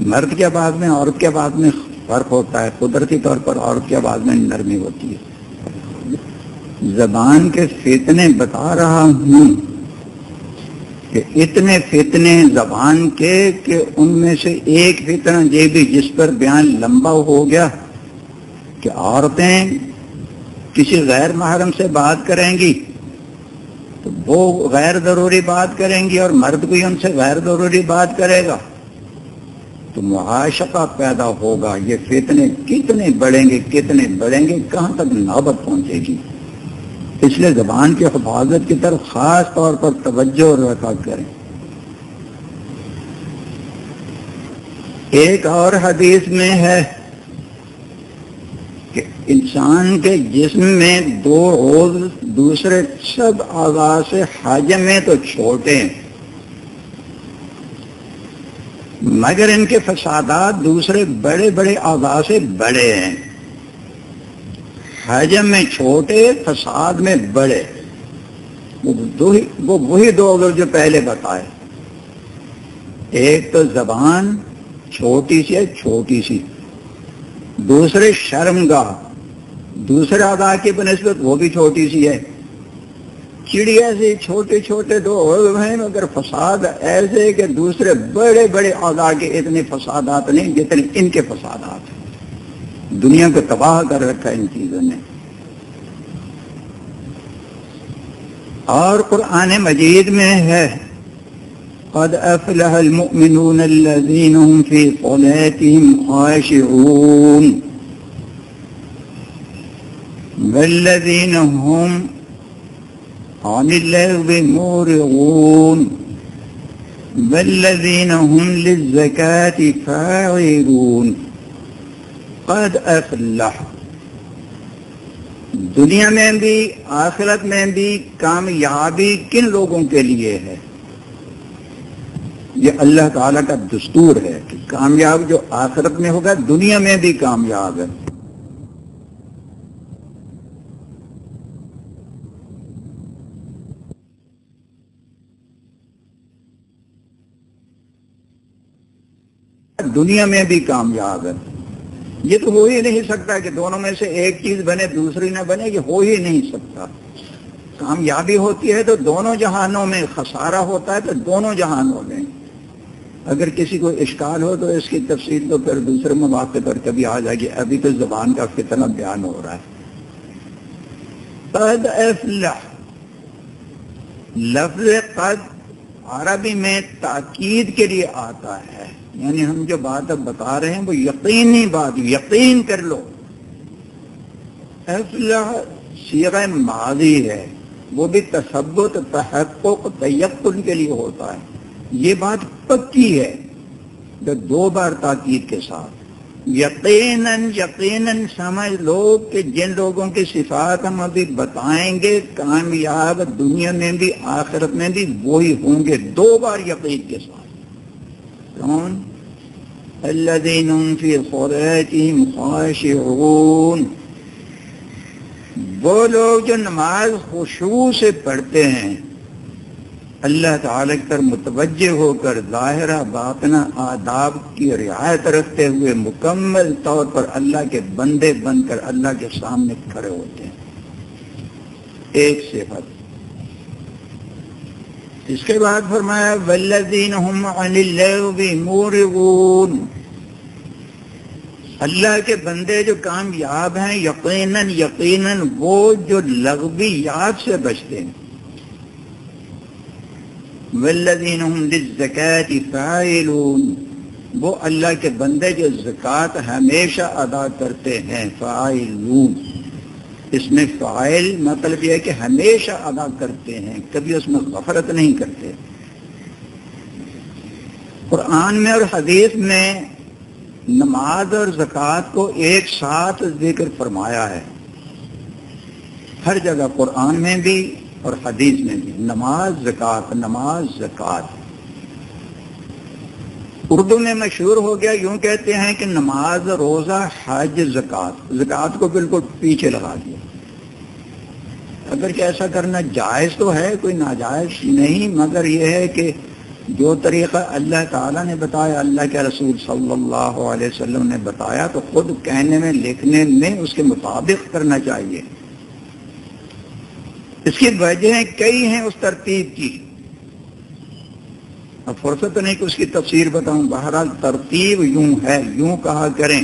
S1: مرد کے آواز میں عورت کے آواز میں فرق ہوتا ہے۔ قدرتی طور پر عورت کی آواز میں نرمی ہوتی ہے۔ زبان کے فتنے بتا رہا ہوں کہ اتنے فتنے زبان کے کہ ان میں سے ایک فتنہ یہ بھی جس پر بیان لمبا ہو گیا کہ عورتیں کسی غیر محرم سے بات کریں گی۔ تو وہ غیر ضروری بات کریں گی اور مرد بھی ان سے غیر ضروری بات کرے گا۔ تو معاشقہ پیدا ہوگا، یہ فتنے کتنے بڑھیں گے، کتنے بڑھیں گے، کہاں تک نوبت پہنچے گی؟ اس لیے زبان کی حفاظت کی طرف خاص طور پر توجہ اور رکھا کریں۔ ایک اور حدیث میں ہے انسان کے جسم میں دو روز، دوسرے سب آغاز سے حاجم میں تو چھوٹے ہیں۔ مگر ان کے فسادات دوسرے بڑے بڑے آغاز سے بڑے ہیں۔ حجم میں چھوٹے، فساد میں بڑے۔ وہ وہی دو اگر جو پہلے بتائے۔ ایک تو زبان چھوٹی سی ہے، چھوٹی سی۔ دوسرے شرم گاہ دوسرے ادا کی بنسبت وہ بھی چھوٹی سی ہے۔ چڑیا سے چھوٹے چھوٹے دو ہیں، مگر فساد ایسے کہ دوسرے بڑے بڑے ادا کے اتنے فسادات نہیں جتنے ان کے فسادات ہیں۔ دنیا کو تباہ کر رکھا ان چیزوں نے۔ اور قرآن مجید میں ہے، قد افلح المؤمنون الذين هم في صلاتهم خاشعون۔ والذين هم عن اللغو مورغون والذين هم للزكاة فاعلون. قد افلح. دنیا میں بھی، آخرت میں بھی کامیابی کن لوگوں کے لیے ہے؟ یہ اللہ تعالی کا دستور ہے کہ کامیاب جو آخرت میں ہوگا، دنیا میں بھی کامیاب ہے۔ دنیا میں بھی کامیاب ہے۔ یہ تو ہو ہی نہیں سکتا کہ دونوں میں سے ایک چیز بنے، دوسری نہ بنے، یہ ہو ہی نہیں سکتا۔ کامیابی ہوتی ہے تو دونوں جہانوں میں خسارہ ہوتا ہے تو دونوں جہانوں میں۔ اگر کسی کو اشکال ہو تو اس کی تفصیل تو پھر دوسرے مواقع پر کبھی آ جائے گی۔ ابھی تو زبان کا کتنا بیان ہو رہا ہے۔ قد افلح۔ لفظ قد عربی میں تاکید کے لیے آتا ہے۔ یعنی ہم جو بات اب بتا رہے ہیں وہ یقینی بات، یقین کر لو۔ افلح سیغ ماضی ہے، وہ بھی تصبت تحقق، تیقن کے لیے ہوتا ہے۔ یہ بات پکی ہے جو دو بار تاکید کے ساتھ۔ یقیناً یقیناً سمجھ لو کہ جن لوگوں کی صفات ہم ابھی بتائیں گے، کامیاب دنیا میں بھی، آخرت میں بھی وہی ہوں گے، دو بار یقین کے ساتھ۔ کون الذين في صلاتهم خاشعون وہ لوگ جو نماز خشوع سے پڑھتے ہیں، اللہ تعالی پر متوجہ ہو کر ظاہرہ، باطنہ، آداب کی رعایت رکھتے ہوئے مکمل طور پر اللہ کے بندے بن کر اللہ کے سامنے کھڑے ہوتے ہیں۔ ایک صفت اس کے بعد فرمایا ولدین مورغون اللہ کے بندے جو کامیاب ہیں، یقیناً یقیناً وہ جو لغوی یاد سے بچتے ہیں. ولدین للزکاة فاعلون وہ اللہ کے بندے جو زکوٰۃ ہمیشہ ادا کرتے ہیں، فاعلون اس میں فائل مطلب یہ ہے کہ ہمیشہ ادا کرتے ہیں، کبھی اس میں غفرت نہیں کرتے۔ قرآن میں اور حدیث میں نماز اور زکوٰۃ کو ایک ساتھ ذکر فرمایا ہے۔ ہر جگہ قرآن میں بھی اور حدیث میں بھی۔ نماز، زکوٰۃ نماز، زکوٰۃ۔ اردو میں مشہور ہو گیا، یوں کہتے ہیں کہ نماز، روزہ، حج، زکوٰۃ۔ زکوٰۃ کو بالکل پیچھے لگا دیا۔ اگر کہ ایسا کرنا جائز تو ہے، کوئی ناجائز نہیں، مگر یہ ہے کہ جو طریقہ اللہ تعالیٰ نے بتایا، اللہ کے رسول صلی اللہ علیہ وسلم نے بتایا، تو خود کہنے میں، لکھنے میں اس کے مطابق کرنا چاہیے۔ اس کی وجہ کئی ہیں اس ترتیب کی۔ اب فرصت نہیں کہ اس کی تفسیر بتاؤں۔ بہرحال ترتیب یوں ہے، یوں کہا کریں۔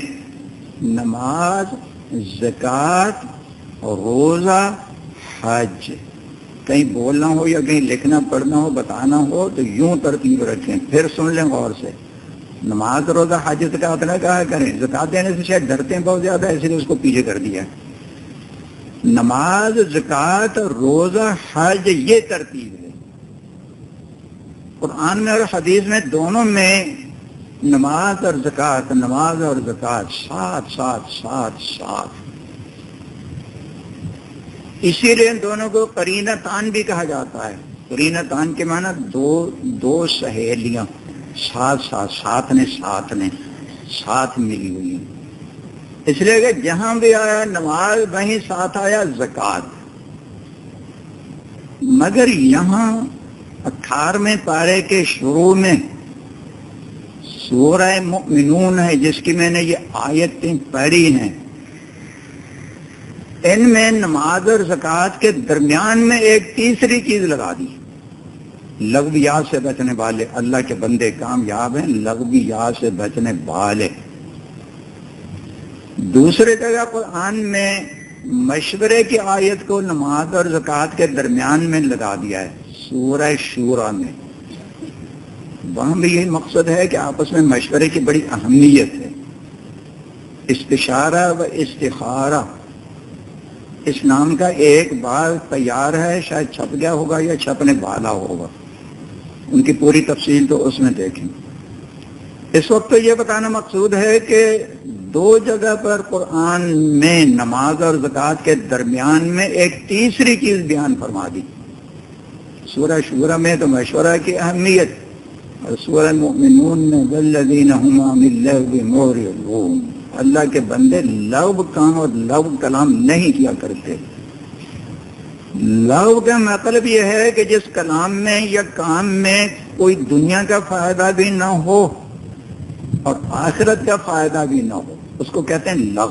S1: نماز زکوٰۃ روزہ، حج۔ کہیں بولنا ہو یا کہیں لکھنا، پڑھنا ہو، بتانا ہو تو یوں ترتیب رکھیں۔ پھر سن لیں غور سے۔ نماز، روزہ، حج کا اتنا کہا کریں۔ زکات دینے سے شاید ڈرتے ہیں بہت زیادہ اس لیے اس کو پیچھے کر دیا۔ نماز زکوٰۃ روزہ، حج، یہ ترتیب ہے۔ قرآن میں اور حدیث میں دونوں میں نماز اور زکوٰۃ، نماز اور زکوٰۃ، ساتھ ساتھ ساتھ ساتھ۔ اسی لیے ان دونوں کو کرینہ تان بھی کہا جاتا ہے۔ کرینہ تان کے معنی دو دو سہیلیاں، ساتھ ساتھ ساتھ نے ساتھ نے، ساتھ ملی ہوئی ہیں۔ اس لیے کہ جہاں بھی آیا نماز، وہیں ساتھ آیا زکوٰۃ۔ مگر یہاں اٹھارہویں پارے کے شروع میں سورہ مؤمنون ہے، جس کی میں نے یہ آیتیں پڑھی ہیں۔ ان میں نماز اور زکوٰۃ کے درمیان میں ایک تیسری چیز لگا دی۔ لغوی یاد سے بچنے والے اللہ کے بندے کامیاب ہیں، لغوی یاد سے بچنے والے۔ دوسرے جگہ قرآن میں مشورے کی آیت کو نماز اور زکوٰۃ کے درمیان میں لگا دیا ہے۔ سورہ شورا میں۔ وہاں بھی یہی مقصد ہے کہ آپس میں مشورے کی بڑی اہمیت ہے۔ استشارہ و استخارہ۔ اس نام کا ایک بار تیار ہے، شاید چھپ گیا ہوگا یا چھپنے والا ہوگا۔ ان کی پوری تفصیل تو اس میں دیکھیں۔ اس وقت تو یہ بتانا مقصود ہے کہ دو جگہ پر قرآن میں نماز اور زکوٰۃ کے درمیان میں ایک تیسری چیز بیان فرما دی۔ سورہ شورہ میں تو مشورہ کی اہمیت اور سورہ مؤمنون میں والذین هم عن اللغو معرضون۔ اللہ کے بندے لو کام اور لو کلام نہیں کیا کرتے۔ لو کا مطلب یہ ہے کہ جس کلام میں یا کام میں کوئی دنیا کا فائدہ بھی نہ ہو اور آخرت کا فائدہ بھی نہ ہو، اس کو کہتے ہیں لغ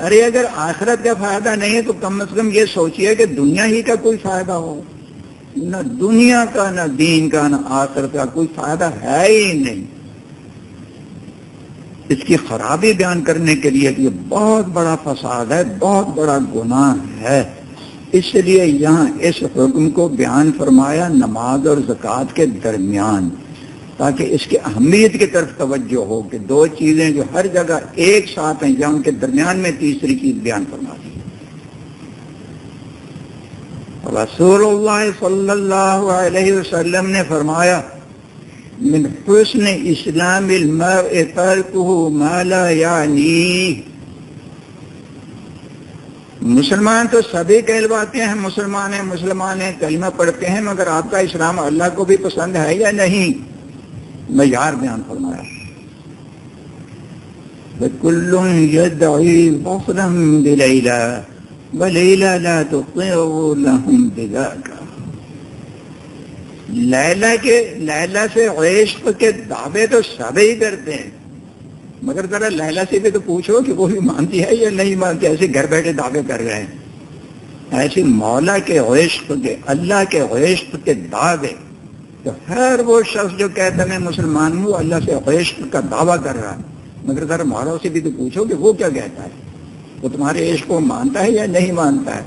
S1: ارے اگر آخرت کا فائدہ نہیں ہے تو کم از کم یہ سوچیے کہ دنیا ہی کا کوئی فائدہ ہو۔ نہ دنیا کا، نہ دین کا، نہ آخرت کا کوئی فائدہ ہے ہی نہیں۔ اس کی خرابی بیان کرنے کے لیے یہ بہت بڑا فساد ہے، بہت بڑا گناہ ہے۔ اس لیے یہاں اس حکم کو بیان فرمایا نماز اور زکوٰۃ کے درمیان۔ تاکہ اس کی اہمیت کی طرف توجہ ہو کہ دو چیزیں جو ہر جگہ ایک ساتھ ہیں، یا ان کے درمیان میں تیسری چیز بیان فرما دی۔ رسول اللہ صلی اللہ علیہ وسلم نے فرمایا، من حسن اسلام المرء ترکه ما لا یعنی۔ مسلمان تو سبھی کہلواتے ہیں، مسلمان ہیں مسلمان ہیں، کلمہ پڑھتے ہیں، مگر آپ کا اسلام اللہ کو بھی پسند ہے یا نہیں؟ میں یار بیان فرمایا۔ بِكُلٌ يَدْعِي بَصْرًا بِلَيْلَا وَلَيْلَا لیلہ کے، لیلہ سے عشق کے دعوے تو سبھی کرتے ہیں۔ مگر ذرا لیلہ سے بھی تو پوچھو کہ وہ بھی مانتی ہے یا نہیں مانتی، ایسے گھر بیٹھے دعوے کر رہے ہیں۔ ایسی مولا کے عشق کے، اللہ کے عشق کے دعوے۔ تو ہر وہ شخص جو کہتا ہے میں مسلمان ہوں، اللہ سے عشق کا دعویٰ کر رہا ہے مگر ذرا مارو سے بھی تو پوچھو کہ وہ کیا کہتا ہے؟ وہ تمہارے عشق کو مانتا ہے یا نہیں مانتا ہے؟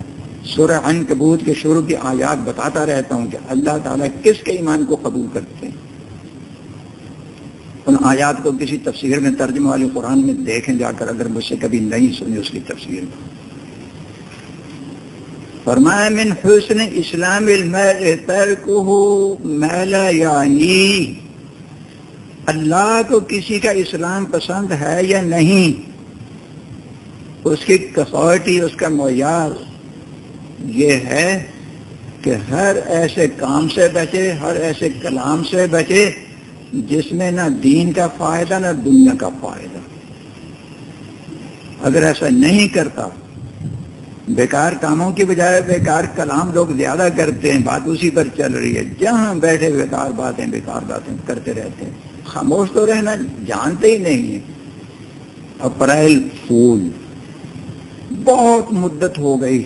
S1: سورہ ان کبوت کے شروع کی آیات بتاتا رہتا ہوں کہ اللہ تعالیٰ کس کے ایمان کو قبول کرتے ہیں۔ ان آیات کو کسی تفسیر میں ترجمہ والے قرآن میں دیکھیں، جا کر اگر مجھ سے کبھی نہیں سنی اس کی تفسیر۔ فرمایا، من حسن اسلام میلا یعنی اللہ کو کسی کا اسلام پسند ہے یا نہیں، اس کی کسوٹی اس کا معیار یہ ہے کہ ہر ایسے کام سے بچے، ہر ایسے کلام سے بچے، جس میں نہ دین کا فائدہ، نہ دنیا کا فائدہ۔ اگر ایسا نہیں کرتا بیکار کاموں کی بجائے بیکار کلام لوگ زیادہ کرتے ہیں، بات اسی پر چل رہی ہے۔ جہاں بیٹھے بیکار باتیں بیکار باتیں کرتے رہتے ہیں۔ خاموش تو رہنا جانتے ہی نہیں ہیں۔ اپریل پھول۔ بہت مدت ہو گئی۔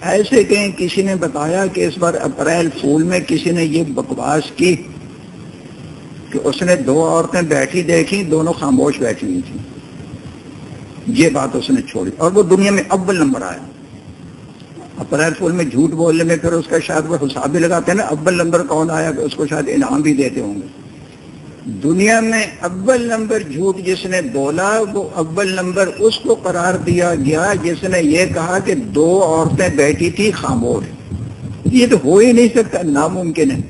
S1: ایسے کہیں کسی نے بتایا کہ اس بار اپریل پھول میں کسی نے یہ بکواس کی کہ اس نے دو عورتیں بیٹھی دیکھی دونوں خاموش بیٹھی ہوئی تھی یہ بات اس نے چھوڑی اور وہ دنیا میں اول نمبر آیا۔ اپریل پھول میں جھوٹ بولنے میں پھر اس کا شاید وہ حساب بھی لگاتے ہیں نا، اول نمبر کون آیا؟ کہ اس کو شاید انعام بھی دیتے ہوں گے۔ دنیا میں اول نمبر جھوٹ جس نے بولا، وہ اول نمبر اس کو قرار دیا گیا جس نے یہ کہا کہ دو عورتیں بیٹھی تھی خاموش۔ یہ تو ہو ہی نہیں سکتا، ناممکن ہے۔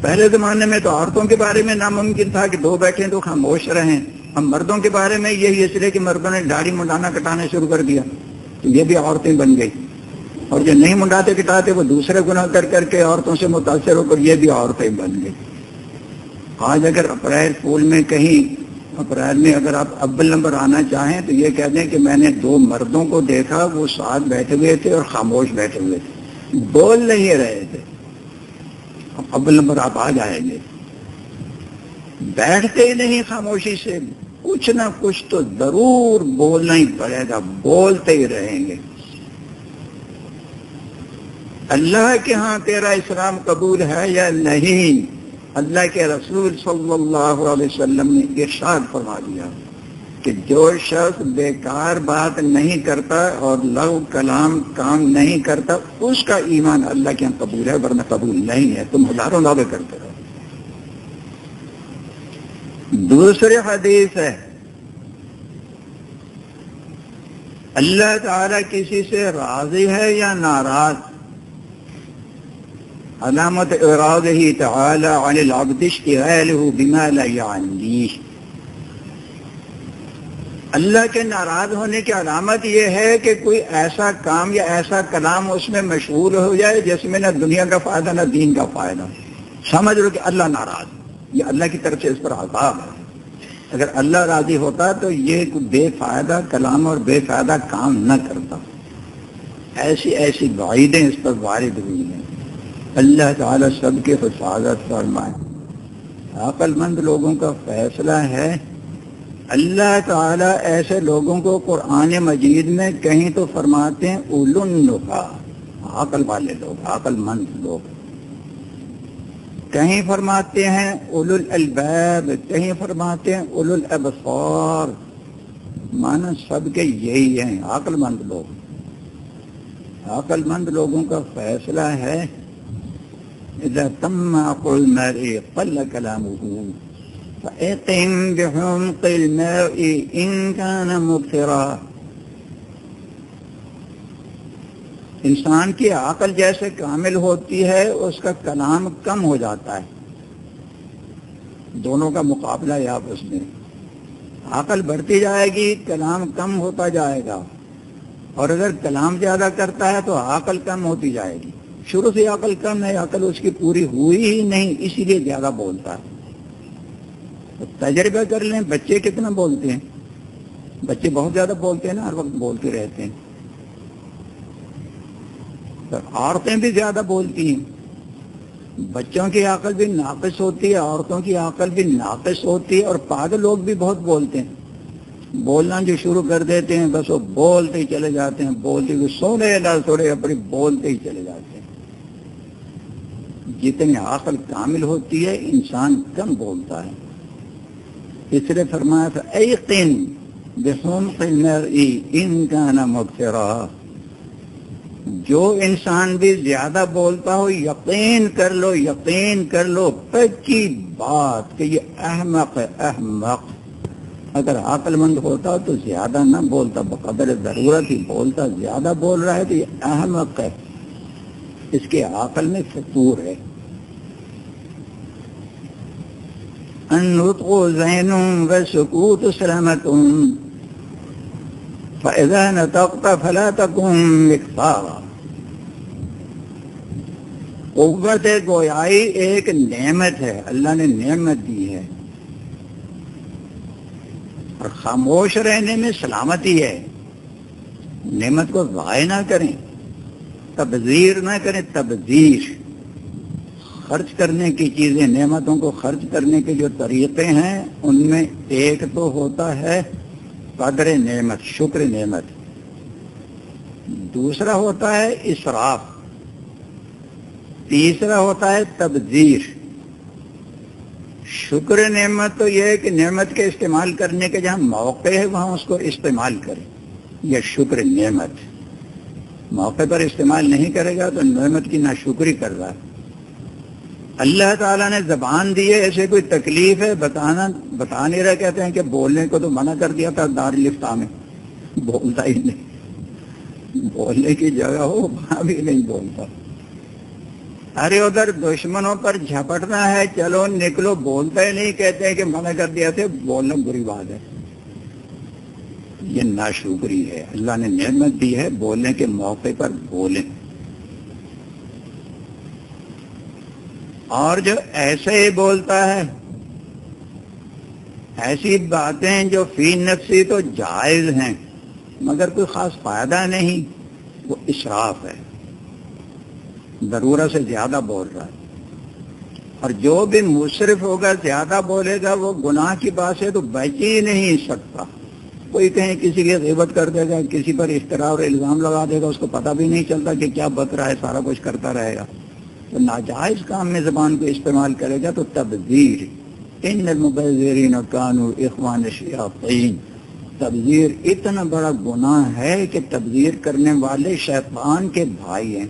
S1: پہلے زمانے میں تو عورتوں کے بارے میں ناممکن تھا کہ دو بیٹھے تو خاموش رہیں۔ اب مردوں کے بارے میں یہی اس لیے کہ مردوں نے داڑھی منڈانا کٹانا شروع کر دیا تو یہ بھی عورتیں بن گئی اور جو نہیں منڈاتے کٹاتے وہ دوسرے گناہ کر کر کے عورتوں سے متاثر ہو کر یہ بھی عورتیں بن گئی۔ آج اگر اپریل پھول میں کہیں اپریل میں اگر آپ ابل نمبر آنا چاہیں تو یہ کہہ دیں کہ میں نے دو مردوں کو دیکھا، وہ ساتھ بیٹھے ہوئے تھے اور خاموش بیٹھے ہوئے تھے۔ بول نہیں رہے تھے۔ ابل نمبر آپ آ جائیں گے۔ بیٹھتے ہی نہیں خاموشی سے۔ کچھ نہ کچھ تو ضرور بولنا ہی پڑے گا، بولتے ہی رہیں گے۔ اللہ کے ہاں تیرا اسلام قبول ہے یا نہیں؟ اللہ کے رسول صلی اللہ علیہ وسلم نے ارشاد فرما دیا کہ جو شخص بیکار بات نہیں کرتا اور لو کلام کام نہیں کرتا، اس کا ایمان اللہ کے یہاں قبول ہے، ورنہ قبول نہیں ہے۔ تم ہزاروں دعوے کرتے رہو۔ دوسری حدیث ہے۔ اللہ تعالی کسی سے راضی ہے یا ناراض؟ علامت اراده تعالی عن العبد اشتغاله بما لا يعنيه اللہ کے ناراض ہونے کی علامت یہ ہے کہ کوئی ایسا کام یا ایسا کلام اس میں مشہور ہو جائے جس میں نہ دنیا کا فائدہ نہ دین کا فائدہ۔ سمجھ لو کہ اللہ ناراض۔ یہ اللہ کی طرف سے اس پر عذاب ہے۔ اگر اللہ راضی ہوتا تو یہ بے فائدہ کلام اور بے فائدہ کام نہ کرتا۔ ایسی ایسی وعیدیں اس پر وارد ہوئی ہیں۔ اللہ تعالیٰ سب کے حفاظت فرمائے۔ عقل مند لوگوں کا فیصلہ ہے۔ اللہ تعالیٰ ایسے لوگوں کو قرآن مجید میں کہیں تو فرماتے ہیں اولنخا عقل والے لوگ عقل مند لوگ۔ کہیں فرماتے ہیں اول الباب کہیں فرماتے ہیں اول الابصار۔ مانا سب کے یہی ہیں عقل مند لوگ۔ عقل مند لوگوں کا فیصلہ ہے، اذا تم عقل المرء قل كلامه فاقم بحمق المرء ان كان مبصرا۔ انسان کی عقل جیسے کامل ہوتی ہے، اس کا کلام کم ہو جاتا ہے۔ دونوں کا مقابلہ ہے آپس میں۔ عقل بڑھتی جائے گی، کلام کم ہوتا جائے گا۔ اور اگر کلام زیادہ کرتا ہے تو عقل کم ہوتی جائے گی۔ شروع سے عقل کم ہے، عقل اس کی پوری ہوئی ہی نہیں، اسی لیے زیادہ بولتا ہے۔ تو تجربہ کر لیں، بچے کتنا بولتے ہیں؟ بچے بہت زیادہ بولتے ہیں نا، ہر وقت بولتے رہتے ہیں۔ عورتیں بھی زیادہ بولتی ہیں۔ بچوں کی عقل بھی ناقص ہوتی ہے، عورتوں کی عقل بھی ناقص ہوتی ہے اور پاگل لوگ بھی بہت بولتے ہیں۔ بولنا جو شروع کر دیتے ہیں، بس وہ بولتے ہی چلے جاتے ہیں۔ بولتے ہوئے سونے نہ سوڑے اپنی بولتے ہی چلے جاتے ہیں۔ جتنی عقل کامل ہوتی ہے، انسان کم بولتا ہے۔ اس لیے فرمایا تھا، ایقن بحمق المرء ان كان مبصرا جو انسان بھی زیادہ بولتا ہو، یقین کر لو، یقین کر لو پکی بات کہ یہ احمق ہے، احمق۔ اگر عقل مند ہوتا تو زیادہ نہ بولتا، بقدر ضرورت ہی بولتا۔ زیادہ بول رہا ہے تو یہ احمق ہے۔ اس کے عقل میں فطور ہے۔ النطق زين والسكوت سلامة فإذا نطقت فلا تكن مكفارا قوت گویائی ایک نعمت ہے، اللہ نے نعمت دی ہے۔ اور خاموش رہنے میں سلامتی ہے۔ نعمت کو ضائع نہ کریں، تبذیر نہ کریں، تبذیر۔ خرچ کرنے کی چیزیں، نعمتوں کو خرچ کرنے کے جو طریقے ہیں، ان میں ایک تو ہوتا ہے قدر نعمت، شکر نعمت۔ دوسرا ہوتا ہے اسراف۔ تیسرا ہوتا ہے تبذیر۔ شکر نعمت تو یہ ہے کہ نعمت کے استعمال کرنے کے جہاں موقع ہے، وہاں اس کو استعمال کرے یہ شکر نعمت۔ موقع پر استعمال نہیں کرے گا تو نعمت کی نہ شکری کر رہا ہے۔ اللہ تعالیٰ نے زبان دی ہے، ایسے کوئی تکلیف ہے؟ بتانا، بتا نہیں رہے، کہتے ہیں کہ بولنے کو تو منع کر دیا تھا دار لفتا میں۔ بولتا ہی نہیں۔ بولنے کی جگہ ہو، وہاں بھی نہیں بولتا۔ ارے، ادھر دشمنوں پر جھپٹنا ہے، چلو نکلو بولتا ہی نہیں، کہتے ہیں کہ منع کر دیا تھے بولنا بری بات ہے۔ یہ ناشکری ہے۔ اللہ نے نعمت دی ہے، بولنے کے موقع پر بولیں۔ اور جو ایسے ہی بولتا ہے، ایسی باتیں جو فی نفسی تو جائز ہیں، مگر کوئی خاص فائدہ نہیں، وہ اشراف ہے۔ ضرورت سے زیادہ بول رہا ہے۔ اور جو بھی مصرف ہوگا، زیادہ بولے گا، وہ گناہ کی بات سے تو بچ ہی نہیں سکتا۔ کوئی کہیں کسی کی غیبت کر دے گا، کسی پر اشترا اور الزام لگا دے گا، اس کو پتہ بھی نہیں چلتا کہ کیا بت رہا ہے، سارا کچھ کرتا رہے گا۔ تو ناجائز کام میں زبان کو استعمال کرے گا تو تبذیر۔ ان المبذرین کانو اخوان شیاطین تبذیر اتنا بڑا گناہ ہے کہ تبذیر کرنے والے شیطان کے بھائی ہیں۔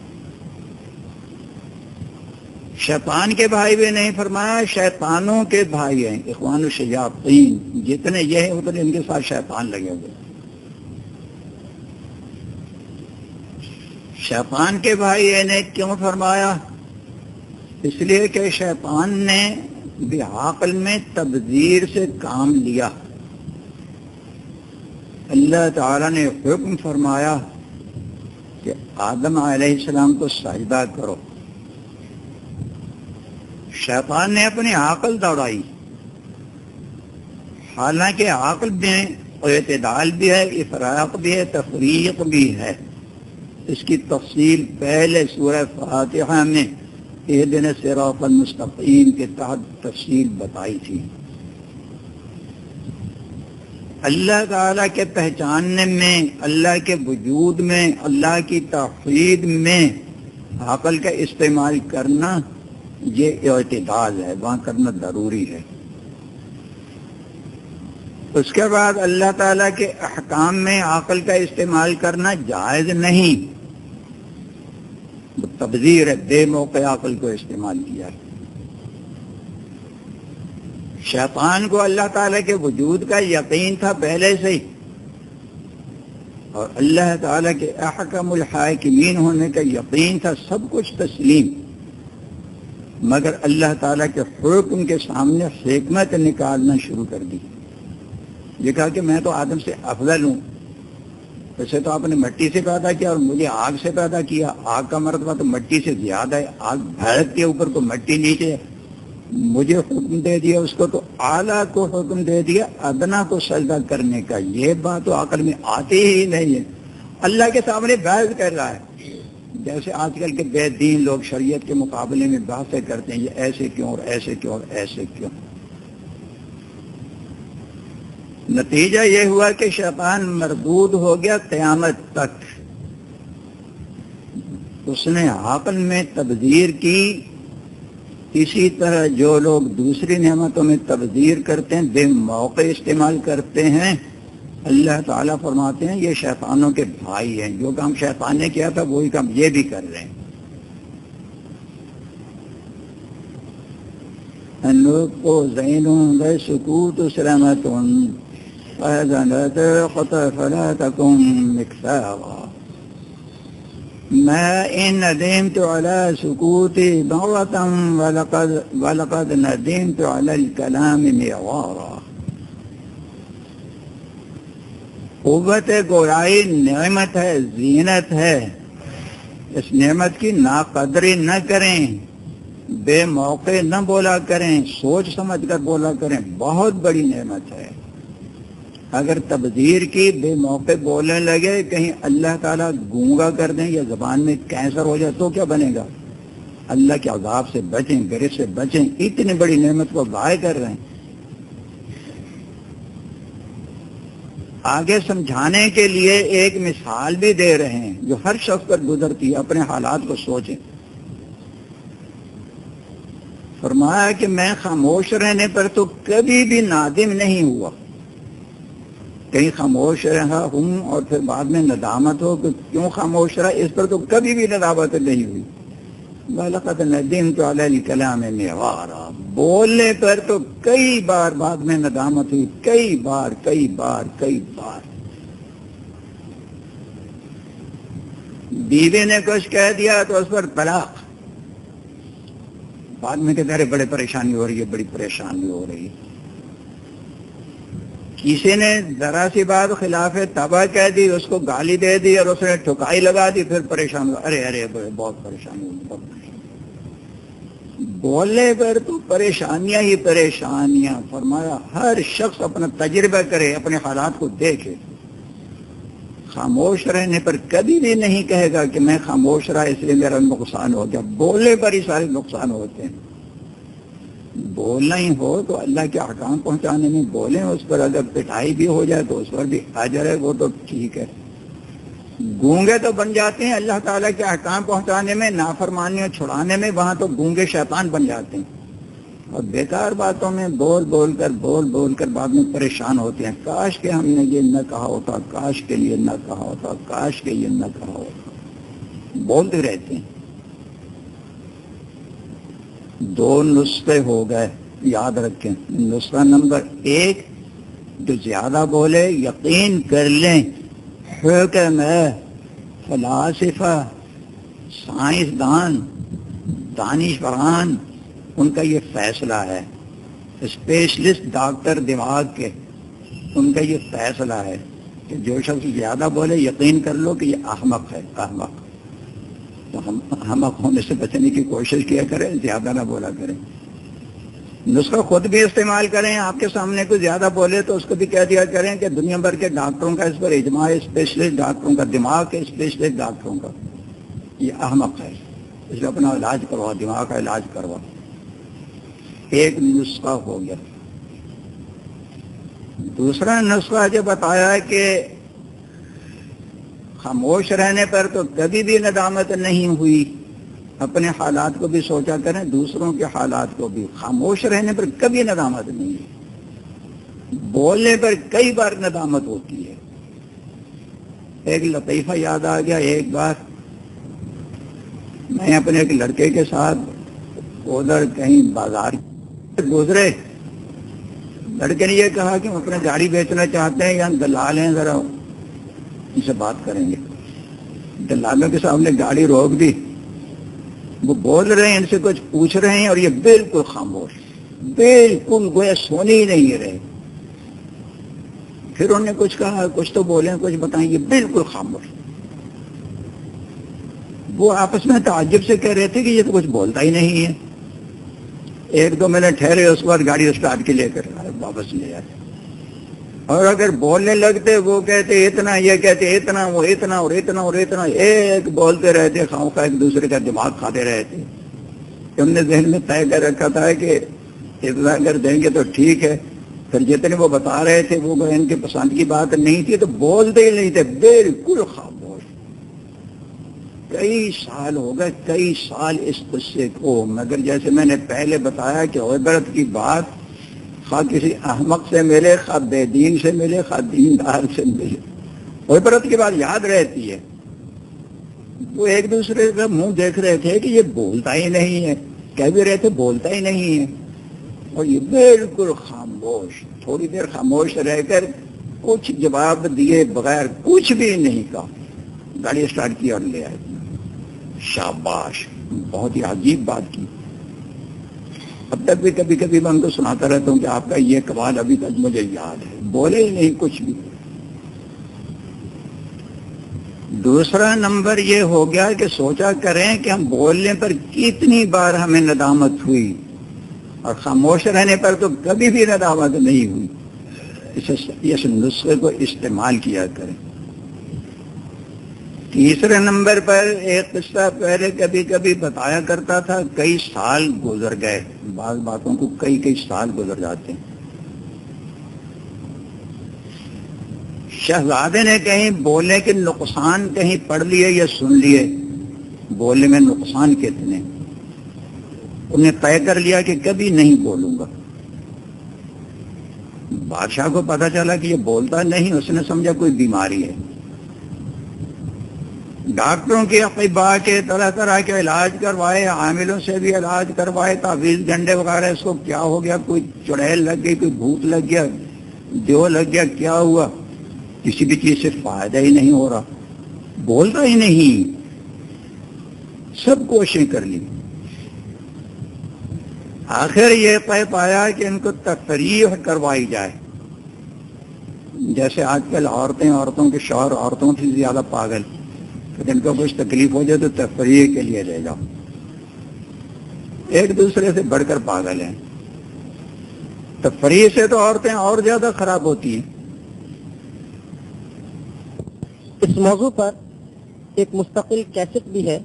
S1: شیطان کے بھائی بھی نہیں فرمایا، شیطانوں کے بھائی ہیں، اخوان الشیاطین۔ جتنے یہ ہیں، اتنے ان کے ساتھ شیطان لگے ہوئے شیطان کے بھائی نے کیوں فرمایا؟ اس لیے کہ شیطان نے بحاقل میں تبذیر سے کام لیا۔ اللہ تعالی نے حکم فرمایا کہ آدم علیہ السلام کو سجدہ کرو۔ شیطان نے اپنی عقل دوڑائی۔ حالانکہ عقل میں اعتدال بھی ہے، افراق بھی ہے، تفریق بھی ہے۔ اس کی تفصیل پہلے سورہ فاتحہ میں دن سراف المستقیم کے تحت تفصیل بتائی تھی۔ اللہ تعالیٰ کے پہچاننے میں، اللہ کے وجود میں، اللہ کی تفید میں عقل کا استعمال کرنا یہ اعتداد ہے، وہاں کرنا ضروری ہے۔ اس کے بعد اللہ تعالیٰ کے احکام میں عقل کا استعمال کرنا جائز نہیں۔ تبذیر ہے، بے موقع عقل کو استعمال کیا۔ ہے شیطان کو اللہ تعالیٰ کے وجود کا یقین تھا پہلے سے ہی۔ اور اللہ تعالیٰ کے احکم الحاکمین ہونے کا یقین تھا، سب کچھ تسلیم۔ مگر اللہ تعالیٰ کے حکم کے سامنے حکمت نکالنا شروع کر دی۔ یہ کہا کہ میں تو آدم سے افضل ہوں۔ ویسے تو آپ نے مٹی سے پیدا کیا اور مجھے آگ سے پیدا کیا۔ آگ کا مرتبہ تو مٹی سے زیادہ ہے۔ آگ بھڑک کے اوپر تو مٹی نیچے مجھے حکم دے دیا، اس کو تو اعلیٰ کو حکم دے دیا، ادنا کو سجدہ کرنے کا۔ یہ بات تو عقل میں آتی ہی نہیں ہے۔ اللہ کے سامنے بحث کر رہا ہے۔ جیسے آج کل کے بے دین لوگ شریعت کے مقابلے میں بحثیں کرتے ہیں، یہ ایسے کیوں اور ایسے کیوں اور ایسے کیوں۔ نتیجہ یہ ہوا کہ شیطان مردود ہو گیا قیامت تک۔ اس نے عقل میں تبدیر کی۔ اسی طرح جو لوگ دوسری نعمتوں میں تبدیر کرتے ہیں، بے موقع استعمال کرتے ہیں، اللہ تعالیٰ فرماتے ہیں، یہ شیطانوں کے بھائی ہیں۔ جو کام شیطان نے کیا تھا، وہی کام یہ بھی کر رہے ہیں۔ سکوت، سلامت فلا تكن مكثارا ما إن ندمت على سكوتي مرة ولقد, ولقد ندمت على الكلام معوارا قوت گورائی نعمت ہے زینت ہے۔ اس نعمت کی ناقدری نہ کریں بے موقع نہ بولا کریں سوچ سمجھ کر بولا کریں۔ بہت بڑی نعمت ہے۔ اگر تبدیر کی بے موقع بولنے لگے، کہیں اللہ تعالیٰ گونگا کر دیں یا زبان میں کینسر ہو جائے تو کیا بنے گا؟ اللہ کے عذاب سے بچیں، گرے سے بچیں، اتنی بڑی نعمت کو ضائع کر رہے ہیں۔ آگے سمجھانے کے لیے ایک مثال بھی دے رہے ہیں جو ہر شخص پر گزرتی ہے، اپنے حالات کو سوچیں۔ فرمایا کہ میں خاموش رہنے پر تو کبھی بھی نادم نہیں ہوا۔ کہیں خاموش رہا ہوں اور پھر بعد میں ندامت ہو کہ کیوں خاموش رہا؟ اس پر تو کبھی بھی ندامت نہیں ہوئی۔ ندیم تو کلام میں بولنے پر تو کئی بار بعد میں ندامت ہوئی۔ کئی بار کئی بار کئی بار۔ بیوی نے کچھ کہہ دیا تو اس پر طلاق۔ بعد میں کہتے بڑے پریشانی ہو رہی ہے، بڑی پریشانی ہو رہی ہے۔ کسی نے ذرا سی بات خلاف تباہ کہہ دی، اس کو گالی دے دی اور اس نے ٹھکائی لگا دی، پھر پریشان ہوا۔ ارے ارے بہت پریشانی ہوئی بولنے پر تو پریشانیاں ہی پریشانیاں۔ فرمایا، ہر شخص اپنا تجربہ کرے، اپنے حالات کو دیکھے۔ خاموش رہنے پر کبھی بھی نہیں کہے گا کہ میں خاموش رہا، اس لیے میرا نقصان ہو گیا۔ بولنے پر ہی سارے نقصان ہوتے ہیں۔ بولنا ہی ہو تو اللہ کے احکام پہنچانے میں بولیں، اس پر اگر پٹائی بھی ہو جائے تو اس پر بھی حاضر ہے، وہ تو ٹھیک ہے۔ گونگے تو بن جاتے ہیں اللہ تعالیٰ کے احکام پہنچانے میں، نافرمانیاں چھڑانے میں، وہاں تو گونگے شیطان بن جاتے ہیں۔ اور بیکار باتوں میں بول بول کر، بول بول کر بعد میں پریشان ہوتے ہیں۔ کاش کے ہم نے یہ نہ کہا ہوتا، کاش کے لیے نہ کہا ہوتا، کاش کے یہ نہ کہا ہوتا۔ بولتے رہتے ہیں۔ دو نسخے ہو گئے، یاد رکھیں۔ نسخہ نمبر ایک، جو زیادہ بولے، یقین کر لیں۔ حکم ہے، فلاسفہ سائنس دان دانش فران ان کا یہ فیصلہ ہے۔ اسپیشلسٹ ڈاکٹر دماغ کے، ان کا یہ فیصلہ ہے کہ جو شخص زیادہ بولے، یقین کر لو کہ یہ احمق ہے، احمق۔ تو ہم احمق ہونے سے بچنے کی کوشش کیا کریں، زیادہ نہ بولا کریں۔ نسخہ خود بھی استعمال کریں، آپ کے سامنے کوئی زیادہ بولے تو اس کو بھی کہہ دیا کریں کہ دنیا بھر کے ڈاکٹروں کا اس پر اجماع اسپیشلسٹ ڈاکٹروں کا دماغ کے اسپیشلسٹ ڈاکٹروں کا۔ یہ احمق ہے۔ اس لیے اپنا علاج کروا دماغ کا علاج کروا ایک نسخہ ہو گیا۔ دوسرا نسخہ جو بتایا کہ خاموش رہنے پر تو کبھی بھی ندامت نہیں ہوئی۔ اپنے حالات کو بھی سوچا کریں، دوسروں کے حالات کو بھی۔ خاموش رہنے پر کبھی ندامت نہیں ہے بولنے پر کئی بار ندامت ہوتی ہے۔ ایک لطیفہ یاد آ گیا، ایک بار میں اپنے ایک لڑکے کے ساتھ ادھر کہیں بازار گزرے۔ لڑکے نے یہ کہا کہ ہم اپنے گاڑی بیچنا چاہتے ہیں یا دلال ہیں ذرا۔ ان سے بات کریں گے۔ دلالوں کے سامنے گاڑی روک دی۔ وہ بول رہے ہیں، ان سے کچھ پوچھ رہے ہیں اور یہ بالکل خاموش، بالکل گویا سونے ہی نہیں رہے۔ پھر انہوں نے کچھ کہا، کچھ تو بولے، کچھ بتائیں، یہ بالکل خاموش۔ وہ آپس میں تعجب سے کہہ رہے تھے کہ یہ تو کچھ بولتا ہی نہیں ہے۔ ایک دو منٹ ٹھہرے، اس کے بعد گاڑی اسٹارٹ کے لے کر واپس لے جاتے اور اگر بولنے لگتے وہ کہتے اتنا یہ کہتے اتنا وہ اتنا اور اتنا اور اتنا، ایک بولتے رہتے، خواہ خواہ ایک دوسرے کا دماغ کھاتے رہتے۔ ہم نے ذہن میں طے کر رکھا تھا کہ اتنا اگر دیں گے تو ٹھیک ہے۔ پھر جتنے وہ بتا رہے تھے وہ ان کے پسند کی بات نہیں تھی، تو بولتے ہی نہیں تھے۔ بالکل خاموش۔ کئی سال ہو گئے، کئی سال اس قصے کو۔ مگر جیسے میں نے پہلے بتایا کہ عبرت کی بات خواہ کسی احمق سے ملے، خواہ بے دین سے ملے، خواہ دیندار سے ملے۔ عبرت کی بات یاد رہتی ہے۔ وہ ایک دوسرے کا منہ دیکھ رہے تھے کہ یہ بولتا ہی نہیں ہے۔ کہہ بھی رہے تھے بولتا ہی نہیں ہے۔ اور یہ بالکل خاموش، تھوڑی دیر خاموش رہ کر کچھ جواب دیے بغیر کچھ بھی نہیں کہا۔ گاڑی اسٹارٹ کی اور لے آئے۔ شاباش، بہت ہی عجیب بات کی۔ اب تک بھی کبھی کبھی میں ان کو سناتا رہتا ہوں کہ آپ کا یہ کمال ابھی تک مجھے یاد ہے۔ بولے ہی نہیں کچھ بھی۔ دوسرا نمبر یہ ہو گیا کہ سوچا کریں کہ ہم بولنے پر کتنی بار ہمیں ندامت ہوئی۔ اور خاموش رہنے پر تو کبھی بھی ندامت نہیں ہوئی۔ اس نسخے کو استعمال کیا کریں۔ تیسرے نمبر پر ایک قصہ پہلے کبھی کبھی بتایا کرتا تھا، کئی سال گزر گئے۔ بعض باتوں کو کئی کئی سال گزر جاتے ہیں۔ شہزادے نے کہیں بولنے کے نقصان کہیں پڑھ لیے یا سن لیے؟ بولنے میں نقصان کتنے؟ انہیں طے کر لیا کہ کبھی نہیں بولوں گا۔ بادشاہ کو پتا چلا کہ یہ بولتا نہیں، اس نے سمجھا کوئی بیماری ہے۔ ڈاکٹروں کے اقبا کے طرح طرح کے علاج کروائے، عاملوں سے بھی علاج کروائے، تعویذ ڈنڈے وغیرہ، اس کو کیا ہو گیا؟ کوئی چڑیل لگ گئی، کوئی بھوت لگ گیا، جو لگ گیا، کیا ہوا؟ کسی بھی چیز سے فائدہ ہی نہیں ہو رہا۔ بولتا ہی نہیں۔ سب کوششیں کر لی۔ آخر یہ طے پایا کہ ان کو تفریح کروائی جائے۔ جیسے آج کل عورتیں، عورتوں کے شوہر عورتوں سے زیادہ پاگل۔ ان کو کچھ تکلیف ہو جائے تو تفریح کے لیے لے جاؤ۔ ایک دوسرے سے بڑھ کر پاگل ہیں۔ تفریح سے تو عورتیں اور زیادہ خراب ہوتی ہیں۔
S2: اس موضوع پر ایک مستقل کیسٹ بھی ہے،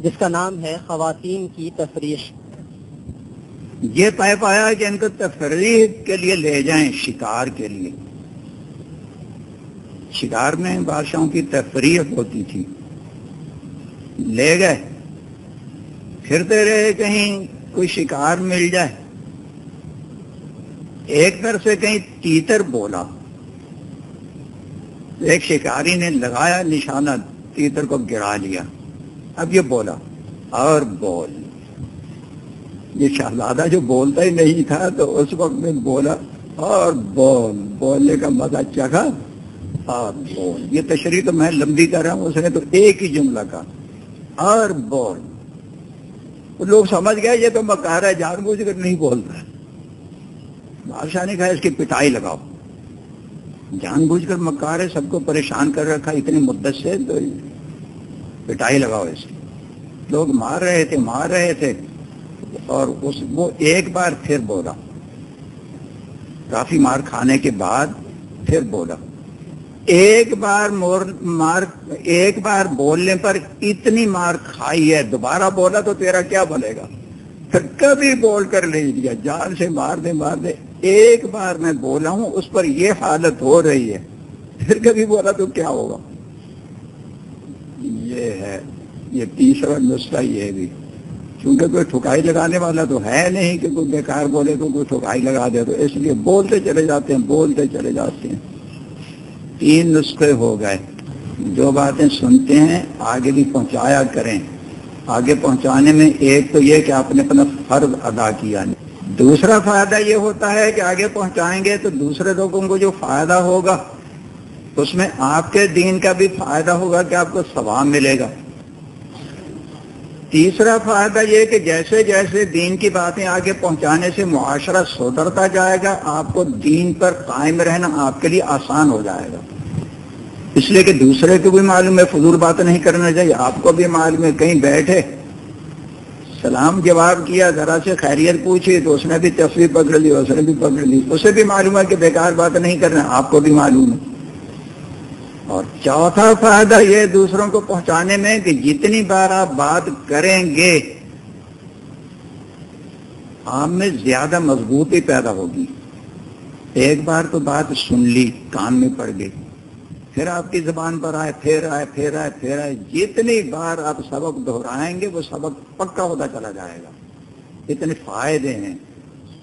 S2: جس کا نام ہے خواتین کی تفریح۔
S1: یہ طے پایا کہ ان کو تفریح کے لیے لے جائیں، شکار کے لیے۔ شکار میں بادشاہوں کی تفریح ہوتی تھی۔ لے گئے۔ پھرتے رہے کہیں کوئی شکار مل جائے۔ ایک طرف سے کہیں تیتر بولا۔ ایک شکاری نے لگایا نشانہ، تیتر کو گرا لیا۔ اب یہ بولا، اور بول۔ یہ شہزادہ جو بولتا ہی نہیں تھا تو اس وقت میں بولا، اور بول۔ بولنے کا مزہ چکھا، اور بول۔ یہ تشریح تو میں لمبی کر رہا ہوں، اس نے تو ایک ہی جملہ کا اور بول۔ لوگ سمجھ گئے، یہ تو مکار ہے، جان بوجھ کر نہیں بول رہا۔ بادشاہ نے کہا، اس کی پٹائی لگاؤ۔ جان بوجھ کر مکار ہے، سب کو پریشان کر رکھا، اتنی مدت سے تو پٹائی لگاؤ اس کی۔ لوگ مار رہے تھے، مار رہے تھے۔ اور اس، وہ ایک بار پھر بولا۔ کافی مار کھانے کے بعد پھر بولا۔ ایک بار مور مار ایک بار بولنے پر اتنی مار کھائی ہے، دوبارہ بولا تو تیرا کیا بولے گا؟ پھر کبھی بول کر نہیں دیا، جان سے مار دے مار دے۔ ایک بار میں بولا ہوں، اس پر یہ حالت ہو رہی ہے۔ پھر کبھی بولا تو کیا ہوگا؟ یہ ہے، یہ تیسرا نسخہ یہ بھی۔ کیونکہ کوئی ٹھکائی لگانے والا تو ہے نہیں کہ کوئی بیکار بولے تو کوئی ٹھکائی لگا دے، تو اس لیے بولتے چلے جاتے ہیں، بولتے چلے جاتے ہیں۔ تین نسخے ہو گئے۔ جو باتیں سنتے ہیں، آگے بھی پہنچایا کریں۔ آگے پہنچانے میں ایک تو یہ کہ آپ نے اپنا فرض ادا کیا۔ نہیں دوسرا فائدہ یہ ہوتا ہے کہ آگے پہنچائیں گے تو دوسرے لوگوں کو جو فائدہ ہوگا، اس میں آپ کے دین کا بھی فائدہ ہوگا کہ آپ کو ثواب ملے گا۔ تیسرا فائدہ یہ کہ جیسے جیسے دین کی باتیں آگے پہنچانے سے معاشرہ سدھرتا جائے گا، آپ کو دین پر قائم رہنا آپ کے لیے آسان ہو جائے گا۔ اس لیے کہ دوسرے کو بھی معلوم ہے فضول بات نہیں کرنا چاہیے، آپ کو بھی معلوم ہے، کہیں بیٹھے۔ سلام جواب کیا، ذرا سے خیریت پوچھی تو اس نے بھی تصویر پکڑ لی، اس نے بھی پکڑ لی۔ اسے بھی معلوم ہے کہ بیکار بات نہیں کرنا، آپ کو بھی معلوم ہے۔ اور چوتھا فائدہ یہ دوسروں کو پہنچانے میں کہ جتنی بار آپ بات کریں گے، آپ میں زیادہ مضبوطی پیدا ہوگی۔ ایک بار تو بات سن لی، کان میں پڑ گئی۔ پھر آپ کی زبان پر آئے، پھر آئے پھر آئے پھر آئے۔ جتنی بار آپ سبق دہرائیں گے، وہ سبق پکا ہوتا چلا جائے گا۔ اتنے فائدے ہیں۔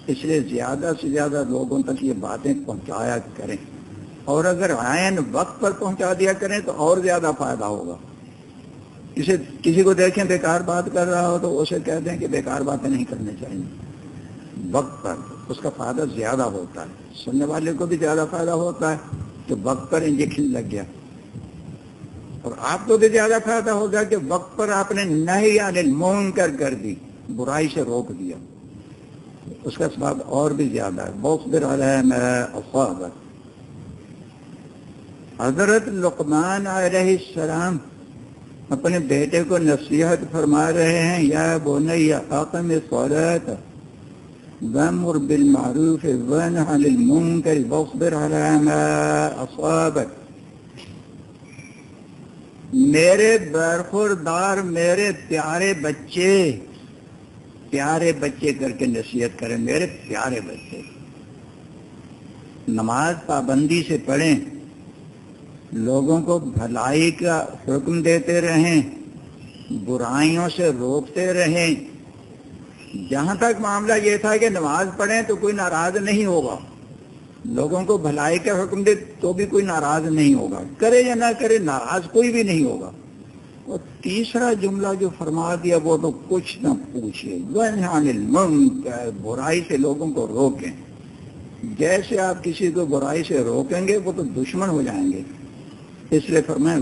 S1: اس لیے زیادہ سے زیادہ لوگوں تک یہ باتیں پہنچایا کریں۔ اور اگر آئین وقت پر پہنچا دیا کریں تو اور زیادہ فائدہ ہوگا۔ کسی کسی کو دیکھیں بیکار بات کر رہا ہو تو اسے کہہ دیں کہ بیکار باتیں نہیں کرنی چاہیے۔ وقت پر اس کا فائدہ زیادہ ہوتا ہے۔ سننے والے کو بھی زیادہ فائدہ ہوتا ہے کہ وقت پر انجیکشن لگ گیا۔ اور آپ کو بھی زیادہ فائدہ ہوگا کہ وقت پر آپ نے نہیں یعنی مون کر کر دی، برائی سے روک دیا۔ اس کا سبب اور بھی زیادہ ہے۔ بہت دیر ہے میں افواہ حضرت لقمان علیہ السلام اپنے بیٹے کو نصیحت فرما رہے ہیں، یا بونی حاقم صورت وامر بالمعروف وانہ عن المنکر واصبر على ما اصابك. میرے برخوردار، میرے پیارے بچے پیارے بچے کر کے نصیحت کریں، میرے پیارے بچے۔ نماز پابندی سے پڑھیں۔ لوگوں کو بھلائی کا حکم دیتے رہیں، برائیوں سے روکتے رہیں۔ جہاں تک معاملہ یہ تھا کہ نماز پڑھیں تو کوئی ناراض نہیں ہوگا۔ لوگوں کو بھلائی کا حکم دے تو بھی کوئی ناراض نہیں ہوگا۔ کرے یا نہ کرے، ناراض کوئی بھی نہیں ہوگا۔ اور تیسرا جملہ جو فرما دیا وہ تو کچھ نہ پوچھے۔ برائی سے لوگوں کو روکیں۔ جیسے آپ کسی کو برائی سے روکیں گے، وہ تو دشمن ہو جائیں گے۔ اس لیے فرمائیں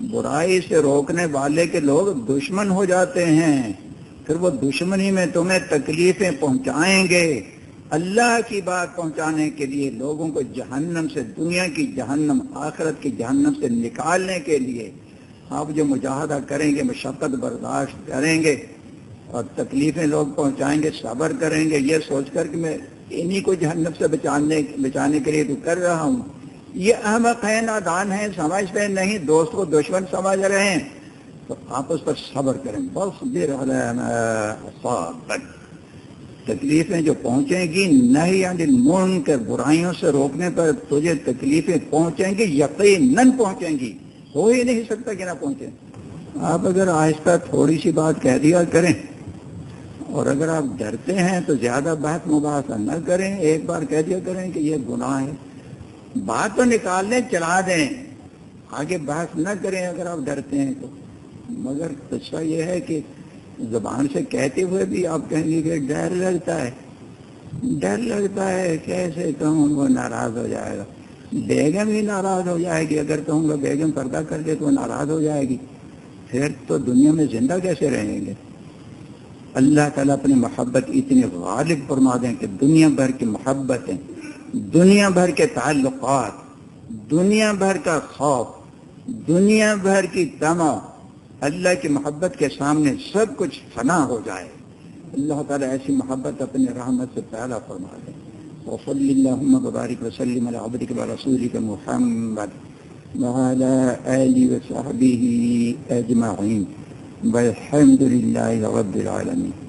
S1: برائی سے روکنے والے کے لوگ دشمن ہو جاتے ہیں۔ پھر وہ دشمنی میں تمہیں تکلیفیں پہنچائیں گے۔ اللہ کی بات پہنچانے کے لیے، لوگوں کو جہنم سے، دنیا کی جہنم، آخرت کی جہنم سے نکالنے کے لیے آپ جو مجاہدہ کریں گے، مشقت برداشت کریں گے اور تکلیفیں لوگ پہنچائیں گے، صبر کریں گے۔ یہ سوچ کر کہ میں انہی کو جہنم سے بچانے بچانے کے لیے تو کر رہا ہوں۔ یہ احمق ہے نادان ہے سمجھتے نہیں، دوست کو دشمن سمجھ رہے ہیں۔ تو آپ اس پر صبر کریں۔ بس تکلیفیں جو پہنچیں گی، نہیں یعنی مون کر برائیوں سے روکنے پر تجھے تکلیفیں پہنچیں گی، یقیناً پہنچیں گی۔ ہو ہی نہیں سکتا کہ نہ پہنچے آپ اگر آہستہ تھوڑی سی بات کہہ دیا کریں اور اگر آپ ڈرتے ہیں تو زیادہ بحث مباحثہ نہ کریں، ایک بار کہہ دیا کریں کہ یہ گناہ ہے۔ بات تو نکال لیں، چلا دیں۔ آگے بحث نہ کریں اگر آپ ڈرتے ہیں تو۔ مگر قصہ یہ ہے کہ زبان سے کہتے ہوئے بھی آپ کہیں گے کہ ڈر لگتا ہے۔ ڈر لگتا ہے، کیسے کہوں وہ ناراض ہو جائے گا۔ بیگم ہی ناراض ہو جائے گی۔ اگر کہوں گا بیگم پردہ کر دے تو وہ ناراض ہو جائے گی۔ پھر تو دنیا میں زندہ کیسے رہیں گے؟ اللہ تعالیٰ اپنی محبت اتنی غالب فرما دیں کہ دنیا بھر کی محبتیں، دنیا بھر کے تعلقات، دنیا بھر کا خوف، دنیا بھر کی تما اللہ کی محبت کے سامنے سب کچھ فنا ہو جائے۔ اللہ تعالیٰ ایسی محبت اپنی رحمت سے پیدا فرما دیں وصلی اللہم وبارک وسلم علی عبدک و محمد وعلى آلہ وصحبہ اجمعین۔ والحمد لله رب العالمين.